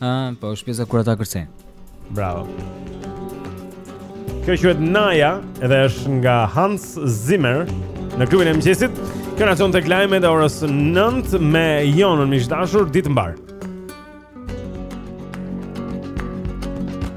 Ah, po është pjesa kur ata kërcejnë. Bravo. Kjo quhet Naya, edhe është nga Hans Zimmer në klubin e mëngjesit. Kjo na çon tek lajmet e orës 9 me Jonën Miq të dashur ditë mbar.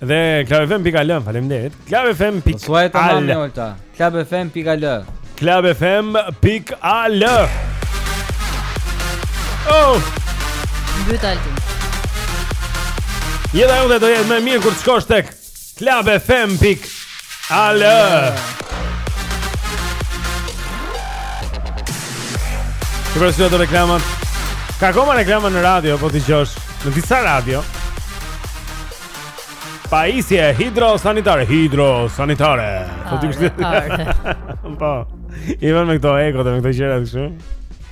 Dhe clubfm.al, faleminderit. Clubfm.al. Suaj të mami Olta. Clubfm.al. Clubfm.al. Oh! Mbyt Altin. Jeta jote do jetë më mirë kur të shkosh tek clubfm.al. Al! Të përsëris ato reklamat Ka akoma reklama në radio, po t'i dëgjosh Në disa radio Pajisje hidrosanitare Hidrosanitare Po t'i përsëris ato reklamat Po, i vënë me këto eko dhe me këto gjëra të shumë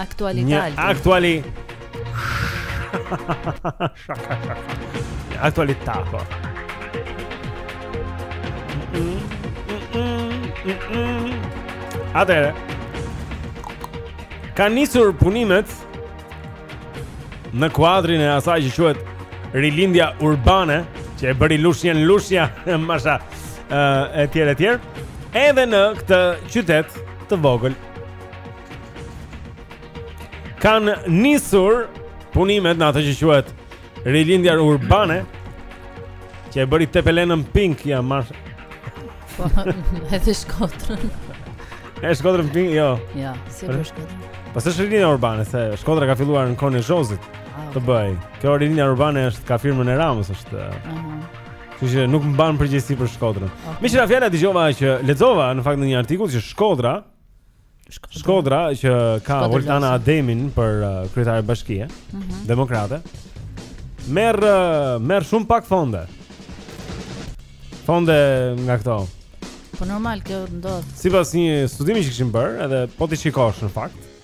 Aktuali Një aktuali Një aktuali tako Atëherë Kanë nisur punimet Në kuadrin e asaj që quhet Rilindja urbane Që e bëri Lushnjën Lushnja Masha E tjerë e tjerë Edhe në këtë qytet të vogël kanë nisur punimet në atë që quhet rilindja urbane që e bëri Tepelenën pink ja marr po edhe Shkodrën e Shkodrën pink jo ja si për Shkodrën po se rilindja urbane se Shkodra ka filluar në kohën e Zhozit ah, të bëj kjo rilindja urbane është ka firmën e Ramës është Kështu që nuk mban përgjegjësi për Shkodrën. Okay. Meqenëse fjala dëgjova që lexova në fakt në një artikull që Shkodra Shkodra, Shkodra që ka Voltana Ademin për uh, kryetare bashkie, mm -hmm. demokrate, merr uh, merr shumë pak fonde. Fonde nga këto. Po normal kjo ndodh. Sipas një studimi që kishin bërë, edhe po t'i shikosh në fakt,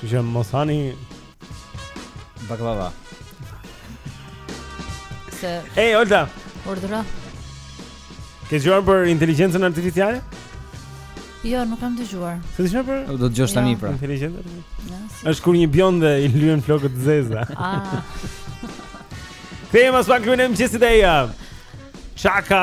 Që që mos hani Baklava Se Ej, Olta Urdhëro Ke dëgjuar për inteligencën artificiale? Jo, nuk kam dëgjuar. Ke dëgjuar për? Do të dëgjosh tani jo. pra. Inteligjente. Është kur një bjonde i lyen flokët të zeza. Ah. Kthehemi pas pak luajmë ç'është ideja. Çaka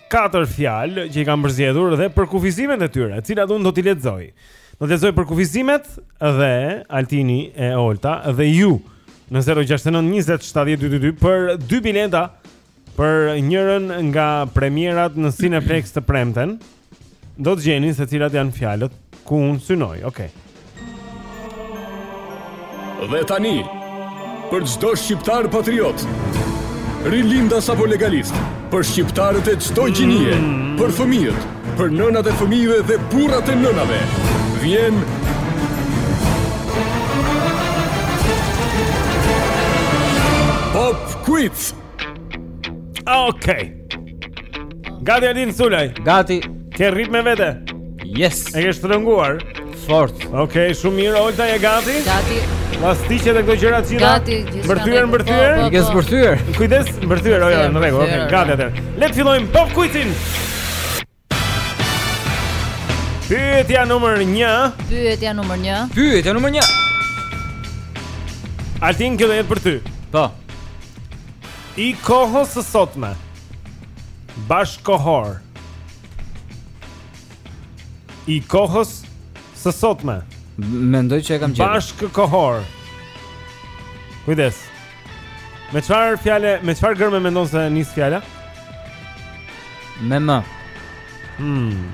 katër fjalë që i kam përzgjedhur dhe përkufizimet e tyre, të cilat unë do t'i lexoj. Do të lexoj përkufizimet dhe Altini e Olta dhe ju në 069 20 70 222 për dy bileta për njërën nga premierat në Cineplex të premten. Do të gjeni se cilat janë fjalët ku unë synoj, okej. Okay. Dhe tani, për çdo shqiptar patriot, rilindas apo legalist, për shqiptarët e çdo gjinie, mm. për fëmijët, për nënat e fëmijëve dhe burrat e nënave, vjen Pop Quiz. Okej. Gati Altin Sulaj. Gati. Ke rrip me vete. Yes. E ke shtrënguar. Fort. Okej, shumë mirë. Olta je gati? Gati. Llastiqet e këto gjëra të gjitha. Gati. Mbërthyer, mbërthyer. Po, po, I ke po. mbërthyer. Kujdes, mbërthyer, oja, në rregull. Okej, gati atë. Le të fillojmë pop quizin. Pyetja numër 1. Pyetja numër 1. Pyetja numër 1. Altin këto janë për ty. Po. I kohës së sotme. Bashkëkohor. I kohës së sotme. Mendoj që e kam gjetur. Bashkëkohor. Kujdes. Me çfarë fjalë, me çfarë gërme mendon se nis fjala? Me më. Hmm.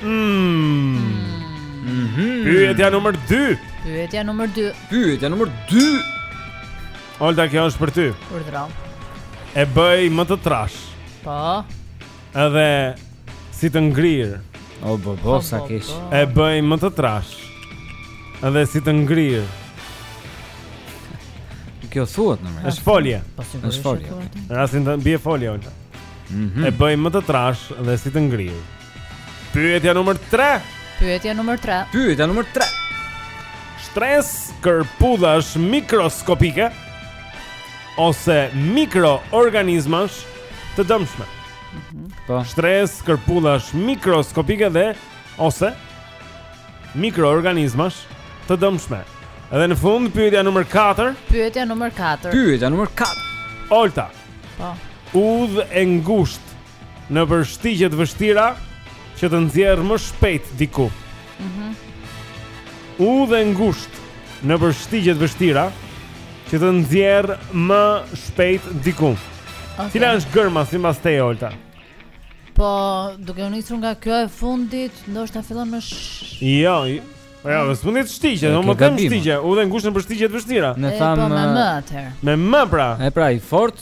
Hmm. Mhm. Pyetja numër 2. Pyetja numër 2. Pyetja numër 2. Olta kjo është për ty. Urdhëro. E bëj më të trashë. Po. Edhe si të ngrirë. O bo bo sa keq. E bëj më të trashë. Edhe si të ngrirë. Kjo thuhet në mënyrë. Është folje. Është folje. Rastin të bie folje Olta. Mhm. E bëj më të trashë dhe si të ngrirë. Pyetja numër 3. Pyetja numër 3. Pyetja numër 3. Shtresë kërpudhash mikroskopike ose mikroorganizmash të dëmshme. Mhm. Po. Shtresë, kërpudhash mikroskopike dhe ose mikroorganizmash të dëmshme. Edhe në fund pyetja numër 4. Pyetja numër 4. Pyetja numër 4. Olta. Po. Udhë e ngushtë nëpër shtigje të vështira që të nxjerr më shpejt diku. Mhm. Udhë e ngushtë nëpër shtigje të vështira që të nxjerr më shpejt diku. Okay. Cila është gërma simbas teje Olta? Po, duke u nisur nga kjo e fundit, ndoshta fillon me sh... Jo, Po ja, mos mundi të shtigje, domethënë shtigje, udhë e ngushtë nëpër shtigje të vështira. Ne thamë po, me më atëherë. Me më pra. E pra i fortë.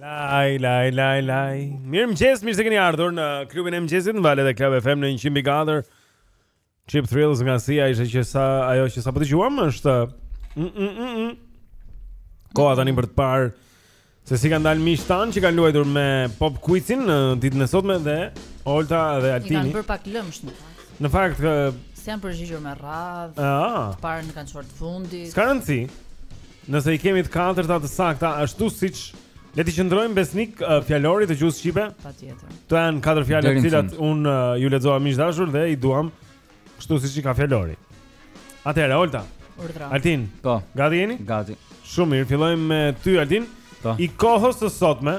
Laj, laj, laj, laj. Mirëmëngjes, mirë se keni ardhur në klubin e mëngjesit në valët e Club FM në 100.4 Cheap Thrills nga Sia ishte që sa, ajo që sa po dëgjonim është mm, mm, mm, mm. Koha tani për të parë se si ka dalë miqtë tanë që kanë luajtur me pop quizin në ditën e sotme dhe Olta dhe Altini i kanë bërë pak lëmsh në fakt Në fakt kë... Se janë përgjigjur me radhë ah. Të parët kanë qenë të fundit S'ka rëndësi Nëse i kemi të katërta të sakta ashtu siç le t'i qëndrojmë besnik uh, fjalorit të gjuhës shqipe. Patjetër. Këto janë katër fjalë të cilat unë uh, ju lexova miq të dashur dhe i duam kështu siç i ka fjalori. Atëherë Olta. Urdhra. Altin. Po. Gati jeni? Gati. Shumë mirë, fillojmë me ty Altin. Po. I kohës së sotme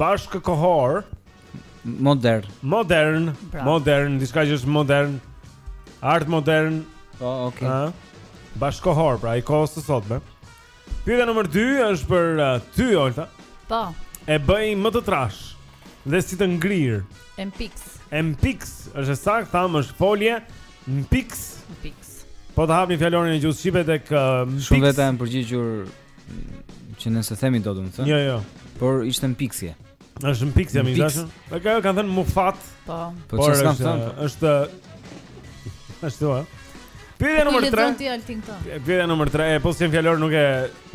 bashkëkohor Modern. Modern. Bravo. Modern, diçka që është modern. Art modern. Po, oh, okay. Ëh. Bashkëkohor, pra, i kohës së sotme. Pyetja nr. 2 është për uh, ty, Olta. Po. E bëj më të trashë dhe si të ngrirë. Mpiks. Mpiks, është e saktë, tamam është folje. Mpiks. Mpiks. Po të hapni fjalorin e gjuhës shqipe tek uh, Mpiks. Shumë veta janë përgjigjur Që nëse themi do me thënë. Jo, jo. Por ishte mpiksje. Është mpiksje miq të dashur. Po ata kanë thënë mufat. Po. Po çfarë kanë thënë? Është Është thua. Pyetja nr. 3. Pyetja nr. 3, po si fjalor nuk e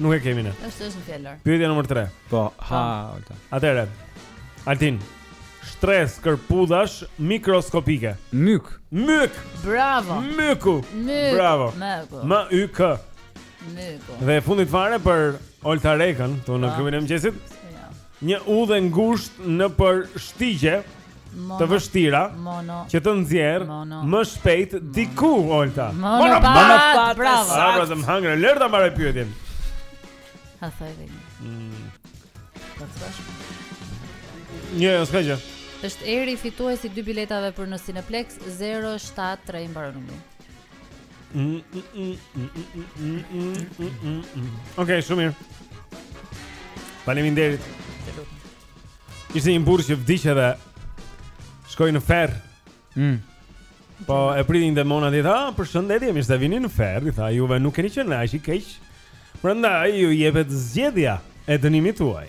nuk e kemi ne. Është është në fjalor. Pyetja nr. 3. Po, ha, Olta. Po. Atëre. Altin. Shtresë kërpudhash mikroskopike. Myk. Myk. Bravo. Myku. Myk. Bravo. Myku. M Y K. Myku. Dhe e fundit fare për Olta Rekën, këtu në po. klubin e mëngjesit. Një udhë e ngushtë nëpër shtigje mono, të vështira mono, që të nxjerr më shpejt mono, diku Olta. Monopat, bravo. Sa do të hangre, lër ta mbarojë pyetjen. Ha thoj vetëm. Mm. Po thashë. Një, s'ka gjë. Është Eri fituesi i dy biletave për në Cineplexx 073 i mbaron numri. Ok, shumë mirë Faleminderit. Ishte një burrë që vdiq edhe shkoi në ferr. Mm. Po e pritin demonat dhe i tha, ah, "Përshëndetje, mirë se vini në ferr." I tha, "Juve nuk keni qenë aq i keq." Prandaj ju jepet zgjedhja e dënimit tuaj.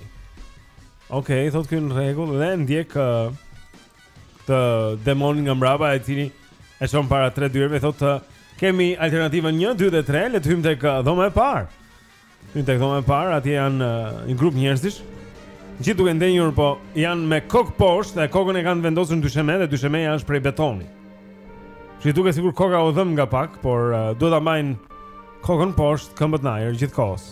Okej, okay, thotë ky në rregull dhe ndjek uh, te demoni nga mbrapa i cili e çon para tre dyerve thotë kemi alternativën 1, 2 dhe 3, le të hyjmë tek uh, dhoma e parë. Hyjmë tek dhoma e parë, atje janë uh, një grup njerëzish. Gjithë duke ndenjur, po janë me kokë poshtë dhe kokën e kanë vendosur në dysheme dhe dyshemeja është prej betoni. Që dukej sikur koka u dhemb nga pak, por uh, duhet ta mbajnë kokën poshtë, këmbët në ajër, gjithë kohës.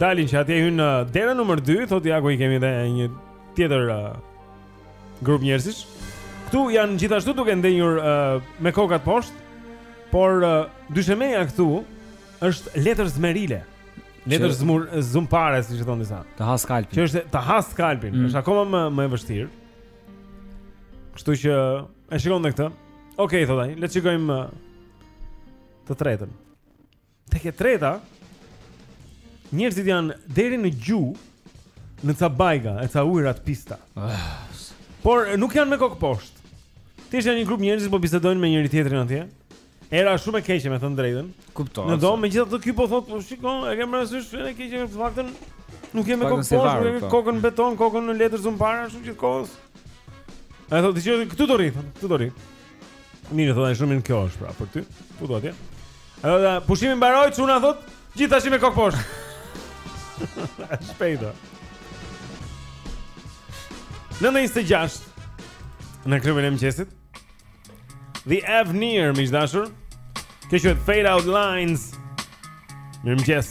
Dalin që atje hyn uh, dera numër 2, thotë ja ku i kemi dhe një tjetër uh, grup njerëzish. Këtu janë gjithashtu duke ndenjur uh, me kokat poshtë, por uh, dyshemeja këtu është letër zmerile. Letër zmur zumpara siç e thonë disa. Të ha skalpin. Që është të ha skalpin, mm. është akoma më më e vështirë. Kështu që e shikon dhe këtë. Okej, okay, thotë ai, le të shikojmë uh, të tretën. Tek e treta, njerëzit janë deri në gju në ca bajga, e ca ujra të pista. Por nuk janë me kokë poshtë. Te ky grup njerëzit po bisedojnë me njëri-tjetrin atje. Era është shumë e keqe me thënë të drejtën. Kuptoj. Domethënë megjithatë ky po thotë, po shiko, e kam parasysh erë e keqe, të paktën nuk jemi kokë poshtë, nuk jemi po. kokën beton, kokën në letër zumpara, ashtu gjithë kohës. Ai thotë, "Dëgjoni këtu do rri, këtu do rri." Mirë thonë shumë mirë kjo është pra për ty. Futu atje. Ai thotë pushimi mbaroi çuna thotë, gjithë tashi me kokë poshtë. Shpejt. Nëntë e njëzet e gjashtë në Klubin e Mëngjesit The Avenir, miq të dashur kjo quhet Fade Out Lines Mirëmëngjes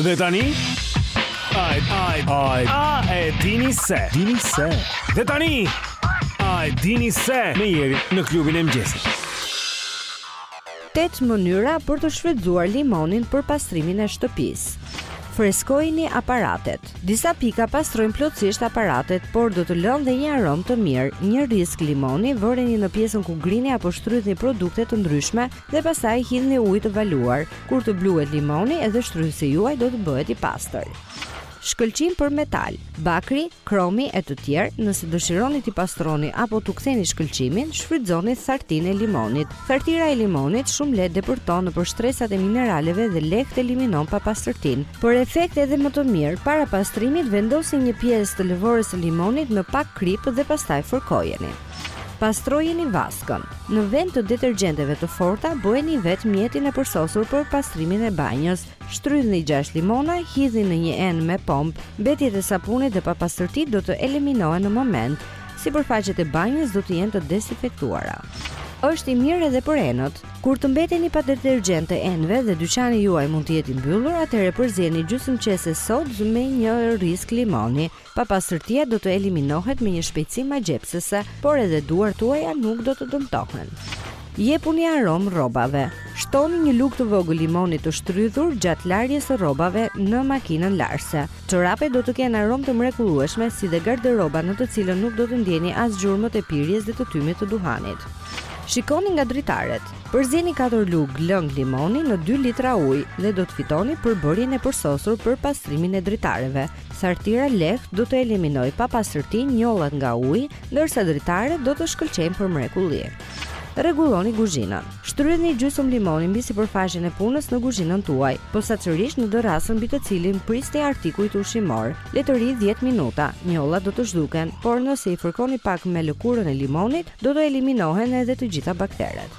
Dhe tani Ai ai ai a e dini se dini se Dhe tani ai dini se me Xherin në Klubin e Mëngjesit Tetë mënyra për të shfrytëzuar limonin për pastrimin e shtëpisë. Freskojini aparatet. Disa pika pastrojnë plotësisht aparatet, por do të lënë dhe një aromë të mirë. Një rriskë limoni vëreni në pjesën ku grini apo shtrydhni produkte të ndryshme dhe pastaj hidhni ujë të valuar. Kur të bluhet limoni, edhe shtrydhësi juaj do të bëhet i pastër. Shkëlqim për metal, bakri, kromi e të tjerë, nëse dëshironi t'i pastroni apo t'u ktheni shkëlqimin, shfrytëzoni thartinë e limonit. Thartira e limonit shumë lehtë depërton nëpër shtresat e mineraleve dhe lehtë eliminon papastërtinë. Për efekt edhe më të mirë, para pastrimit vendosni një pjesë të lëvorës së limonit në pak kripë dhe pastaj fërkojeni. Pastrojeni vaskën. Në vend të detergjenteve të forta, bëheni vetë mjetin e përsosur për pastrimin e banjës. Shtrydhni gjashtë limona, hidhini në një enë me pompë. Mbetjet e sapunit dhe papastërtitë do të eliminohen në moment. Sipërfaqet e banjës do të jenë të dezinfektuara. Është i mirë edhe për enët. Kur të mbeteni pa detergjent të enëve dhe dyqani juaj mund të jetë i mbyllur, atëherë përzieni gjysmë qese sodë me një rriskë limoni. Papastërtia do të eliminohet me një shpejtësi magjepsëse, por edhe duart tuaja nuk do të dëmtohen. Jepuni aromë rrobave. Shtoni një lugë të vogël limoni të shtrydhur gjatë larjes së rrobave në makinën larëse. Çorapet do të kenë aromë të mrekullueshme, si dhe garderoba në të cilën nuk do të ndjeni as gjurmët e pirjes dhe të tymit të duhanit. Shikoni nga dritaret. Përzieni katër lugë lëng limoni në dy litra ujë dhe do të fitoni përbërjen e përsosur për pastrimin e dritareve. Thartira lehtë do të eliminojë papastërtinë, njollat nga uji, ndërsa dritaret do të shkëlqejnë për mrekulli. Rregulloni kuzhinën. Shtrydhni gjysmë limoni mbi sipërfaqen e punës në kuzhinën tuaj, posaçërisht në dërrasën mbi të cilin prisni artikujt ushqimorë. Le të rrijë 10 minuta. Njollat do të zhduken, por nëse i fërkoni pak me lëkurën e limonit, do të eliminohen edhe të gjitha bakteret.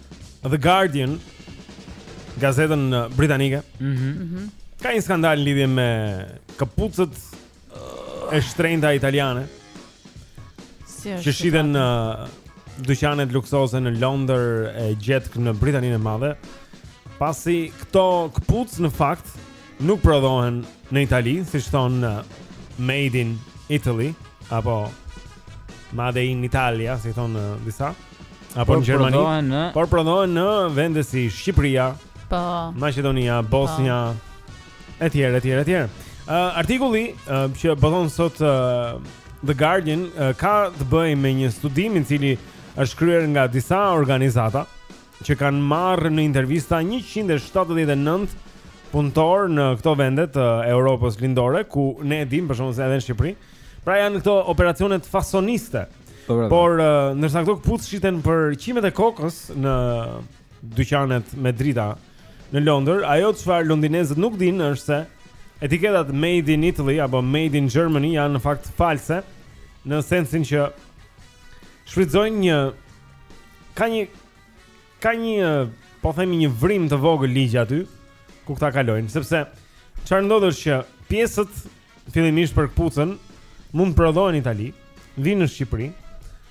The Guardian, gazetën uh, britanike. Mhm. Mm mhm. Mm ka një skandal në lidhje me këpucët e shtrenjta italiane. Si është? Që shiten në uh, dyqanet luksoze në Londër e gjetkë në Britaninë e Madhe. Pasi këto këpucë në fakt nuk prodhohen në Itali, siç thonë uh, Made in Italy apo Made in Italia, si thonë disa. Ëh. Apo në Gjermani. Në... Por prodhohen në vende si Shqipëria, po. Maqedonia, Bosnia, po. etj, etj, etj. Uh, artikulli uh, që boton sot uh, The Guardian uh, ka të bëjë me një studim i cili është kryer nga disa organizata që kanë marrë në intervista 179 punëtorë në këto vende të Europës Lindore ku ne e dimë për shkak se edhe në Shqipëri uh, Pra janë këto operacionet fasoniste. Po, po, po. Por uh, ndërsa këto këpucë shiten për qimet e kokës në dyqanet me drita në Londër, ajo çfarë londinezët nuk dinë është se etiketat made in Italy apo made in Germany janë në fakt false në sensin që shfrytëzojnë një ka një Ka një, po themi një vrim të vogël ligjit aty ku këta kalojnë, sepse çfarë ndodh është që pjesët fillimisht për këpucën mund të prodhohen në Itali, vinë në Shqipëri,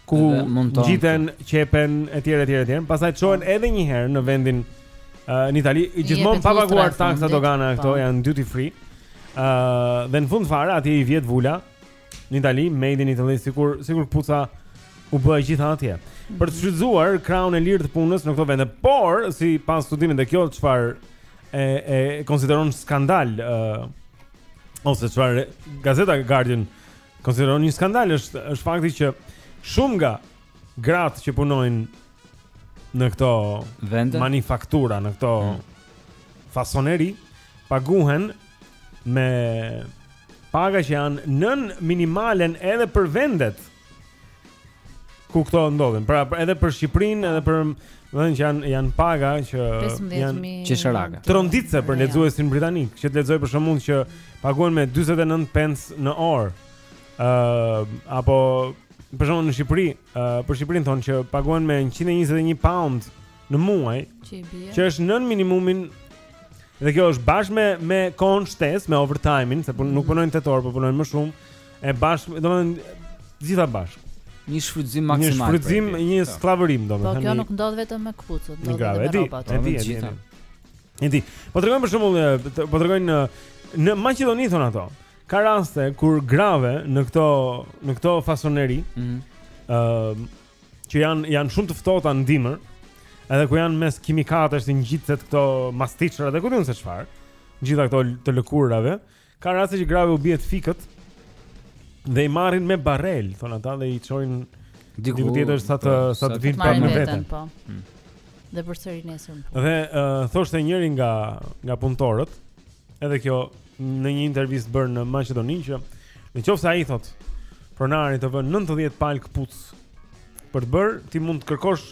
ku ngjiten, qepen etj etj etj, pastaj çohen po. edhe një herë në vendin uh, në Itali, gjithmonë pa paguar taksa dogana këto po. janë duty free. Ëh, uh, dhe në fund fare atje i vjet vula në Itali, made in Italy, sikur sikur këpuca u bë e gjitha atje. Për të shfrytzuar kraun e lirë të punës në këto vende, por sipas studimit dhe kjo çfarë e e konsideron skandal ë uh, ose çfarë gazeta Guardian konsideron një skandal është është fakti që shumë nga gratë që punojnë në këto vende manifaktura, në këto mm. fasoneri paguhen me paga që janë nën minimalen edhe për vendet ku këto ndodhen. Pra edhe për Shqipërinë, edhe për vendin që janë janë paga që janë qesharake. Tronditëse për lexuesin britanik, që të lexojë për shembull që paguhen me 49 pence në orë. ë uh, apo për shembull në Shqipëri, uh, për Shqipërinë thonë që paguhen me 121 pound në muaj, që është nën minimumin Dhe kjo është bashkë me me kohën shtesë, me overtime-in, se pun, nuk punojnë 8 orë, po punojnë më shumë. E bashkë, domethënë gjitha bashkë. Një shfrytëzim maksimal. Një shfrytëzim, pra, një skllavërim domethënë. Po kjo nuk ndodh vetëm me këpucët, ndodh edhe me rrobat. E di, e di, e di. E di. Po tregojmë për shembull, po tregojnë në në Maqedoni thon ato. Ka raste kur grave në këto në këto fasoneri, ëh, mm -hmm. uh, që janë janë shumë të ftohta në dimër, edhe ku janë mes kimikatesh të ngjitëset këto mastiçra dhe ku di unë se çfarë. Gjitha këto të lëkurave, ka raste që grave u bie të fikët dhe i marrin me barelë, thon ata dhe i çojnë diku tjetër sa të sa të vinë prapë në vete. Po. Hmm. Dhe përsëri nesër. Dhe uh, thoshte njëri nga nga punëtorët, edhe kjo në një intervistë bërë në Maqedoni që në qoftë se ai thot pronari të vën 90 palë këpuc për të bërë, ti mund të kërkosh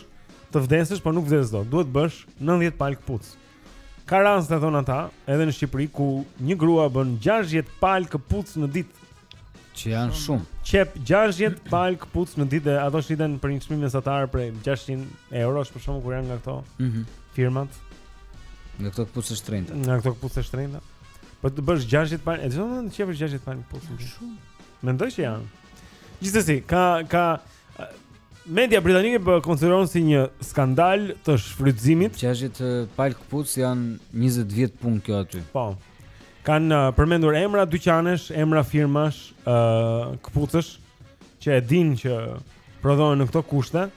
të vdesësh, por nuk vdes dot. Duhet të bësh 90 palë këpuc. Ka raste thon ata, edhe në Shqipëri ku një grua bën 60 palë këpuc në ditë. Që janë shumë. Qep 60 palë këpucë në ditë dhe ato shiten për një çmim mesatar prej 600 eurosh për shembull kur janë nga këto mm -hmm. firmat. Nga këto këpucët e trendit. Nga këto këpucë është trejnda. Po të bësh 60 palë, e të shumtën qep 60 palë këpucë në ditë. Mendoj që janë. Gjithsesi, ka, ka, Media britanike po konsideron si një skandal të shfrytëzimit. 60 palë këpucë janë 20 vjet punë kjo aty. Po. Kanë uh, përmendur emra dyqanesh, emra firmash, ë uh, këpucësh që e dinë që prodhohen në këto kushte,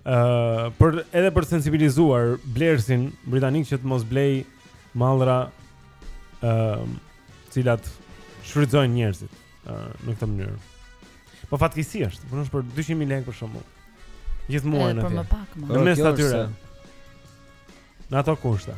ë uh, për edhe për të sensibilizuar blerësin britanik që të mos blej mallra ë uh, të cilat shfrytëzojnë njerëzit uh, në këtë mënyrë. Po fatkeqësi është, punon për 200.000 lekë për shembull. Gjithmonë aty. Për më pak më. Në mes atyre. Në ato kushte.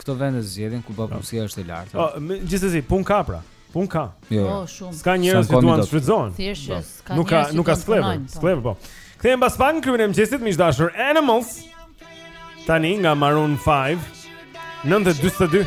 Këto vende zgjedhin ku papunësia është e lartë. Po, gjithsesi, pun ka pra. Pun ka. Jo. Po, shumë. Ska njerëz që duan të shfrytëzohen. Thjesht që ska njerëz. Nuk ka, nuk ka skllevër. Po. Skllevër po. Kthehem pas pak në klubin e mëngjesit, miq të dashur Animals. Tani nga Maroon 5. 9:42.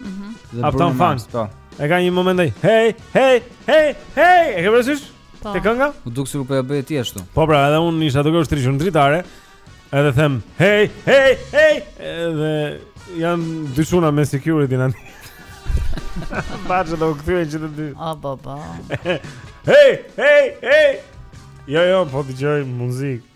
Mhm. Mm Uptown Funk. Po. E ka një moment ai. Hey, hey, hey, hey. E ke parasysh? Po. Te kënga? U duk sikur po e bëj ti ashtu. Po pra, edhe unë isha duke u shtriqur në dritare. Edhe them, hey, hey, hey. Edhe janë dy çuna me security në anë. Paçë u kthyen që të dy. O po po. Hey, hey, hey. Jo, jo, po dëgjoj muzikë.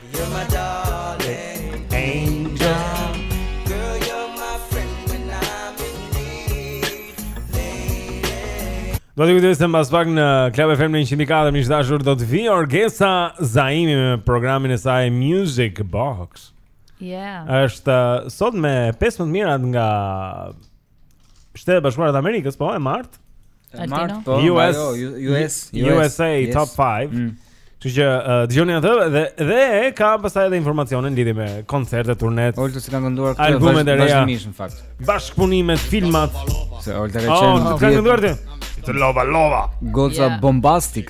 Dua t'ju kujtoj se mbas pak në Club FM në 104 miq të dashur do të vi Orgesa Zaimi me programin e saj Music Box. Yeah. Është uh, sot me 15 më të mirat nga Shtetet e Bashkuara të Amerikës, po, e martë. E martë, po, US, US, USA, top 5. Mm. Që që uh, dëgjoni atë dhe dhe ka pastaj edhe informacione në lidhje me koncerte, turnet. Olta si ka kënduar këtë albumet e reja. Bashkëmisht në fakt. Bashkëpunimet, filmat. Se Olta ka qenë. Oh, ka kënduar ti. Mister lova lova. Goza bombastik.